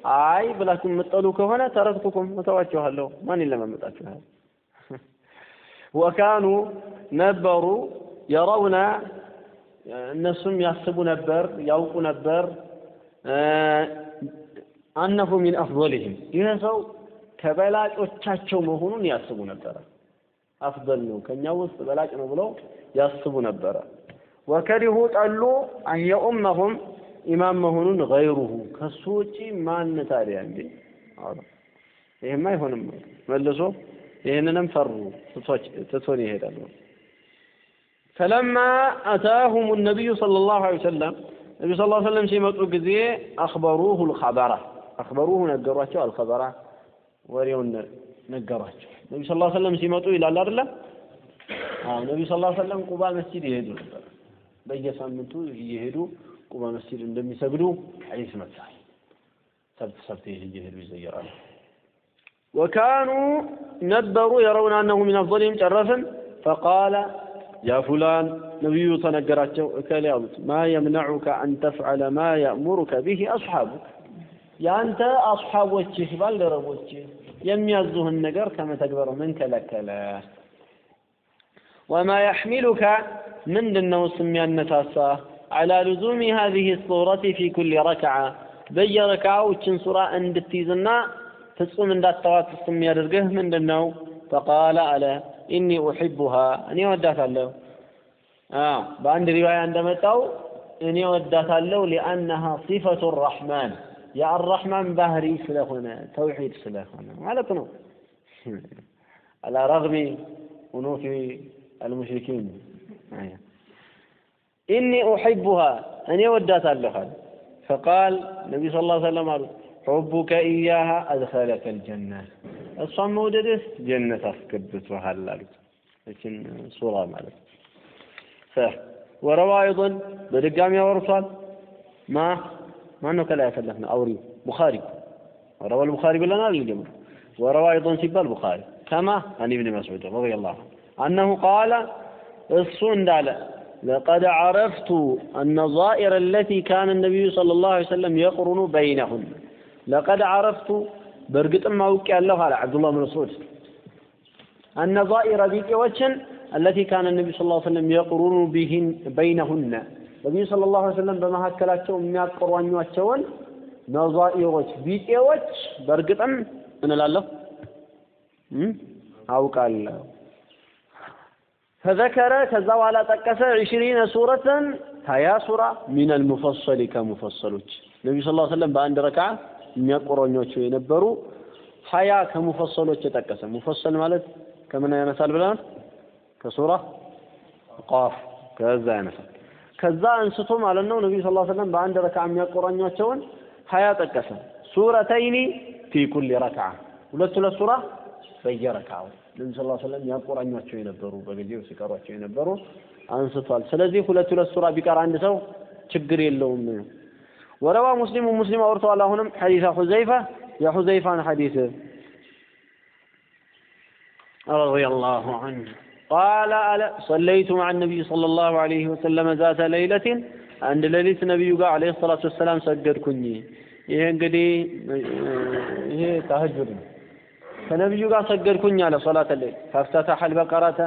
አይ ብላችሁ የምትጠሉ ከሆነ ተረክቱኩም እተዋችኋለሁ። ማን ይለማመጣችኋል ወካኑ ነበሩ የረውና እነሱም ያስቡ ነበር ያውቁ ነበር። አነሁ ሚን አፍضልህም ይህ ሰው ከበላጮቻቸው መሆኑን ያስቡ ነበረ። አፍضል ነው ከኛ ውስጥ በላጭ ነው ብለው ያስቡ ነበረ። ወከሪሁ ጠሉ አን የኡመሁም ኢማም መሆኑን ገይሩሁ ከሱ ውጪ ማን ታዲያ እንዴ አሉ። ይሄማ አይሆንም። መልሶ ይህንንም ፈሩ ትቶን ይሄዳል ፈለማ አታሁም ነቢዩ ሰለላሁ ዐለይሂ ወሰለም ነቢዩ ስ ሰለም ሲመጡ ጊዜ አኽበሩሁ ልኸበራ አክበሩሁ ነገሯቸው አልኸበራ ወሬውን ነገሯቸው። ነቢ ስ ሰለም ሲመጡ ይላል አይደለም ነቢ ስ ሰለም ቁባ መስጂድ ይሄዱ ነበር። በየሳምንቱ እየሄዱ ቁባ መስጂድ እንደሚሰግዱ ሐዲስ መጥቷል ሰብት ሰብት እየሄዱ ይዘየራሉ ወካኑ ነበሩ የረውን አነሁ ሚን አፍضልህም ጨረስን። ፈቃለ ያ ፉላን ነቢዩ ተነገራቸው እከሌ አሉት ማ የምነዑከ አን ተፍዐለ ማ የእሙሩከ ቢሂ አስሓቡክ። የአንተ አስሓቦችህ ባልደረቦችህ የሚያዙህን ነገር ከመተግበር ምን ከለከለ? ወማ የሕሚሉከ ምንድነው የሚያነሳሳ على لزوم هذه الصورة في كل ركعة. بي ركعة وشن صورة عند تيزنا تسقم من دات توات تسقم يدرقه من دنو. فقال على إني أحبها. أني ودات له آه بعند رواية عندما تو أني ودات له لأنها صفة الرحمن. يا الرحمن بهري سلخنا توحيد سلخنا. على كنو على رغم أنوف المشركين. آه. إني أحبها أنا ودات الله. فقال النبي صلى الله عليه وسلم حبك إياها أدخلك الجنة. الصم وجدت جنة أسكبت وهلالك لكن صورة مالك ف وروى أيضا بدقام يا ورسال ما ما أنه كلا أو أوري بخاري. وروى البخاري بلا الجمر وروى أيضا سبا البخاري كما عن ابن مسعود رضي الله عنه. أنه قال الصندال لقد عرفت النظائر التي كان النبي صلى الله عليه وسلم يقرن بينهن لقد عرفت برقتم ما ያለሁ አለ عبد الله بن مسعود النظائر ቢጤዎችን التي كان النبي صلى الله عليه وسلم يقرن بهن بينهن ነቢዩ صلى الله عليه وسلم በመካከላቸው የሚያቆሯኟቸውን ነዛኢሮች ቢጤዎች በእርግጥም ምን እላለሁ አውቃለሁ ፈዘከረ ከዛ በኋላ ጠቀሰ ዒሽሪነ ሱረተን ሀያ ሱራ ሚነል ሙፈሰሊ ከሙፈሰሎች። ነቢዩ ስ ሰለም በአንድ ረክዓ የሚያቆረኟቸው የነበሩ ሀያ ከሙፈሰሎች የጠቀሰ። ሙፈሰል ማለት ከምን ያነሳል ብለናል ከሱራ ቃፍ ከዛ ያነሳል። ከዛ አንስቶ ማለት ነው ነቢዩ ስ ሰለም በአንድ ረክዓ የሚያቆራኟቸውን ሀያ ጠቀሰ። ሱረተይኒ ፊ ኩል ረክዓ። ሁለት ሁለት ሱራ በየረክዓው ነቢ ስ ሰለም ያቆራኟቸው የነበሩ በጊዜው ሲቀሯቸው የነበሩ አንስቷል። ስለዚህ ሁለት ሁለት ሱራ ቢቀር አንድ ሰው ችግር የለውም። ወረዋ ሙስሊሙ ሙስሊም አውርተዋል። አሁንም ሐዲሰ ሁዘይፋ የሁዘይፋን ሐዲስ ረዲየላሁ ዐንሁ ቃለ አለ ሰለይቱ መዓ ነቢይ ሰለላሁ ዐለይሂ ወሰለም ዛተ ለይለትን አንድ ሌሊት ነቢዩ ጋር ዐለይሂ ሰላቱ ወሰላም ሰገድኩኝ። ይሄ እንግዲህ ይሄ ተሀጁድ ነው። ከነቢዩ ጋር ሰገድኩኝ አለ ሶላተ ሌል ፈፍተተሐ አልበቀረተ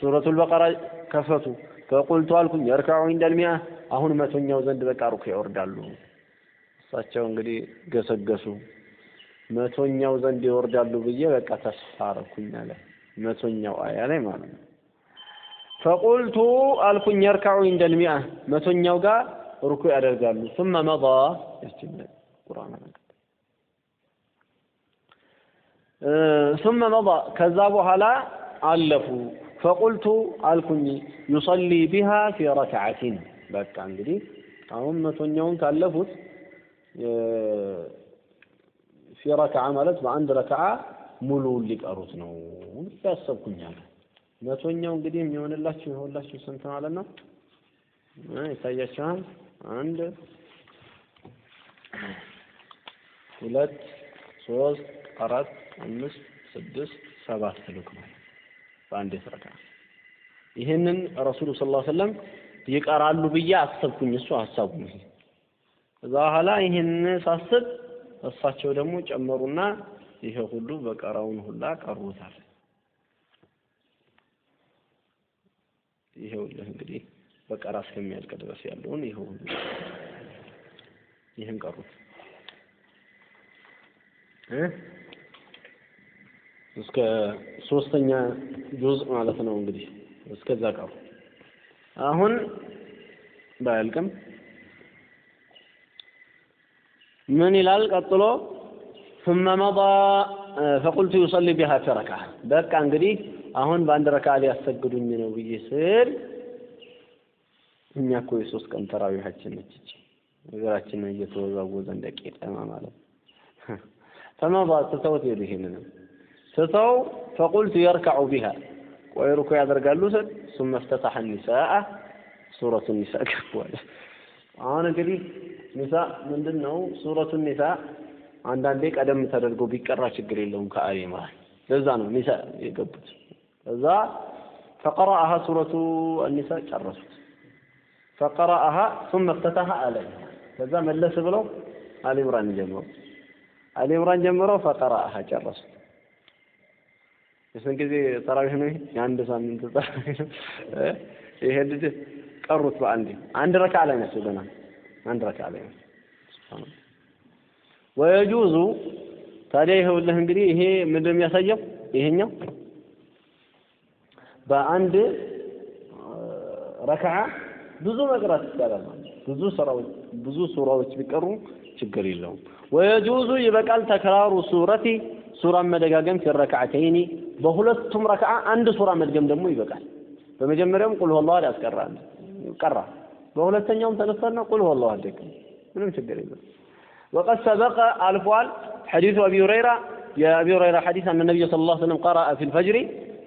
ሱረቱል በቀራ ከፈቱ ፈቁልቱ አልኩኝ የርካዑ ኢንደል ሚአ አሁን መቶኛው ዘንድ በቃ ሩኩ ይወርዳሉ እሳቸው እንግዲህ ገሰገሱ መቶኛው ዘንድ ይወርዳሉ ብዬ በቃ ተስፋ አረኩኝ አለ መቶኛው አያ ላይ ማለት ነው ፈቁልቱ አልኩኝ የርካዑ ኢንደል ሚአ መቶኛው ጋር ሩኩ ያደርጋሉ ثم مضى ቁርአን ثم مضى ከዛ በኋላ አለፉ ፈቁልቱ አልኩኝ ዩሰሊ ቢሃ ፊ ረክዓቲን በቃ እንግዲህ አሁን መቶኛውን ካለፉት ፊ ረክዓ ማለት በአንድ ረክዓ ሙሉውን ሊቀሩት ነው ያሰብኩኝ አለ መቶኛው እንግዲህ የሚሆንላችሁ ይሆንላችሁ ስንት ማለት ነው ይታያችኋል አንድ ሁለት ሶስት አራት አምስት ስድስት ሰባት ልክ ነው። በአንድ ረካ ይህንን ረሱሉ ስ ሰለም ይቀራሉ ብዬ አሰብኩኝ። እሱ ሀሳቡ ከዛ በኋላ ይህን ሳስብ እሳቸው ደግሞ ጨመሩና ይሄ ሁሉ በቀራውን ሁላ ቀሩታል ይሄውልህ እንግዲህ በቀራ እስከሚያልቅ ድረስ ያለውን ይሄ ሁሉ ይህን ቀሩት እስከ ሶስተኛ ጁዝ ማለት ነው እንግዲህ እስከዛ ቀሩ አሁን ባያልቅም ምን ይላል ቀጥሎ ثم مضى فقلت يصلي بها في ركعة በቃ እንግዲህ አሁን በአንድ ረካ ሊያሰግዱኝ ነው ብዬ ስል እኛ እኮ የሶስት ቀን ተራዊሃችን ነች እቺ ነገራችንን እየተወዛወዘ እንደ ቄጠማ ማለት فمضى ትተውት ሄዱ ይሄንንም ስተው ፈቁልቱ የርከዑ ቢሃ ቆይ ሩኩ ያደርጋሉ ስል ሱመ እፍተታሐ ኒሳአ ሱረቱ ኒሳ ገቧል። አሁን እንግዲህ ኒሳ ምንድን ነው? ሱረቱ ኒሳ አንዳንዴ ቀደም ተደርጎ ቢቀራ ችግር የለውም ከአሊ መሃል ለዛ ነው ኒሳ የገቡት። ከዛ ፈቀረአሃ ሱረቱ አኒሳ ጨረሱት። ፈቀረአሃ ሱመ እፍተታሐ አለ። ከዛ መለስ ብለው አሊ ኢምራን ጀምረው አሊ ኢምራን ጀምረው ፈቀረአሃ ጨረሱት። የስንት ጊዜ ተራዊህ ነው? የአንድ ሳምንት ተራዊህ ነው። ይሄ ልጅ ቀሩት በአንድ አንድ ረካ ላይ ናቸው ገና አንድ ረካ ላይ ነው። ወየጁዙ ታዲያ ይኸውልህ እንግዲህ ይሄ ምንድን ነው የሚያሳየው? ይሄኛው በአንድ ረክዓ ብዙ መቅራት ይቻላል። ብዙ ስራዎች ብዙ ሱራዎች ቢቀሩ ችግር የለውም። ወየጁዙ ይበቃል ተክራሩ ሱረቲ ሱራን መደጋገም ፊ ረክዓተይኒ በሁለቱም ረክዓ አንድ ሱራ መድገም ደግሞ ይበቃል። በመጀመሪያውም ቁል ሁወላሁ አሐድ አስቀራ ቀራ፣ በሁለተኛውም ተነሳና ቁል ሁወላሁ አሐድ ደገመ። ምንም ችግር የለም። وقد سبق አልፏል ሐዲሱ አቢ ሁረይራ የአቢ ሁረይራ ሐዲስ أن النبي صلى الله عليه وسلم قرأ في الفجر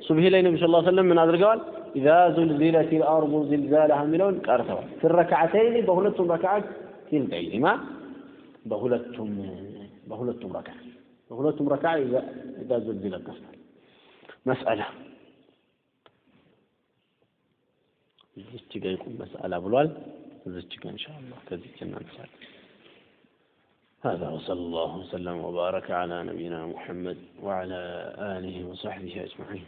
ሱብሂ ላይ ነቢ صلى الله عليه وسلم ምን አድርገዋል? إذا زلزلت الأرض زلزالها የሚለውን ቀርተዋል። في الركعتين በሁለቱም ረክዓት كلتيهما በሁለቱም በሁለቱም ረክዓ በሁለቱም ረክዓ إذا زلزلت ቀርተዋል። مسألة. زجيجا يكون مسألة بلوال زجيجا إن شاء الله كذلك نمسأل هذا وصلى الله وسلم وبارك على نبينا محمد وعلى آله وصحبه أجمعين.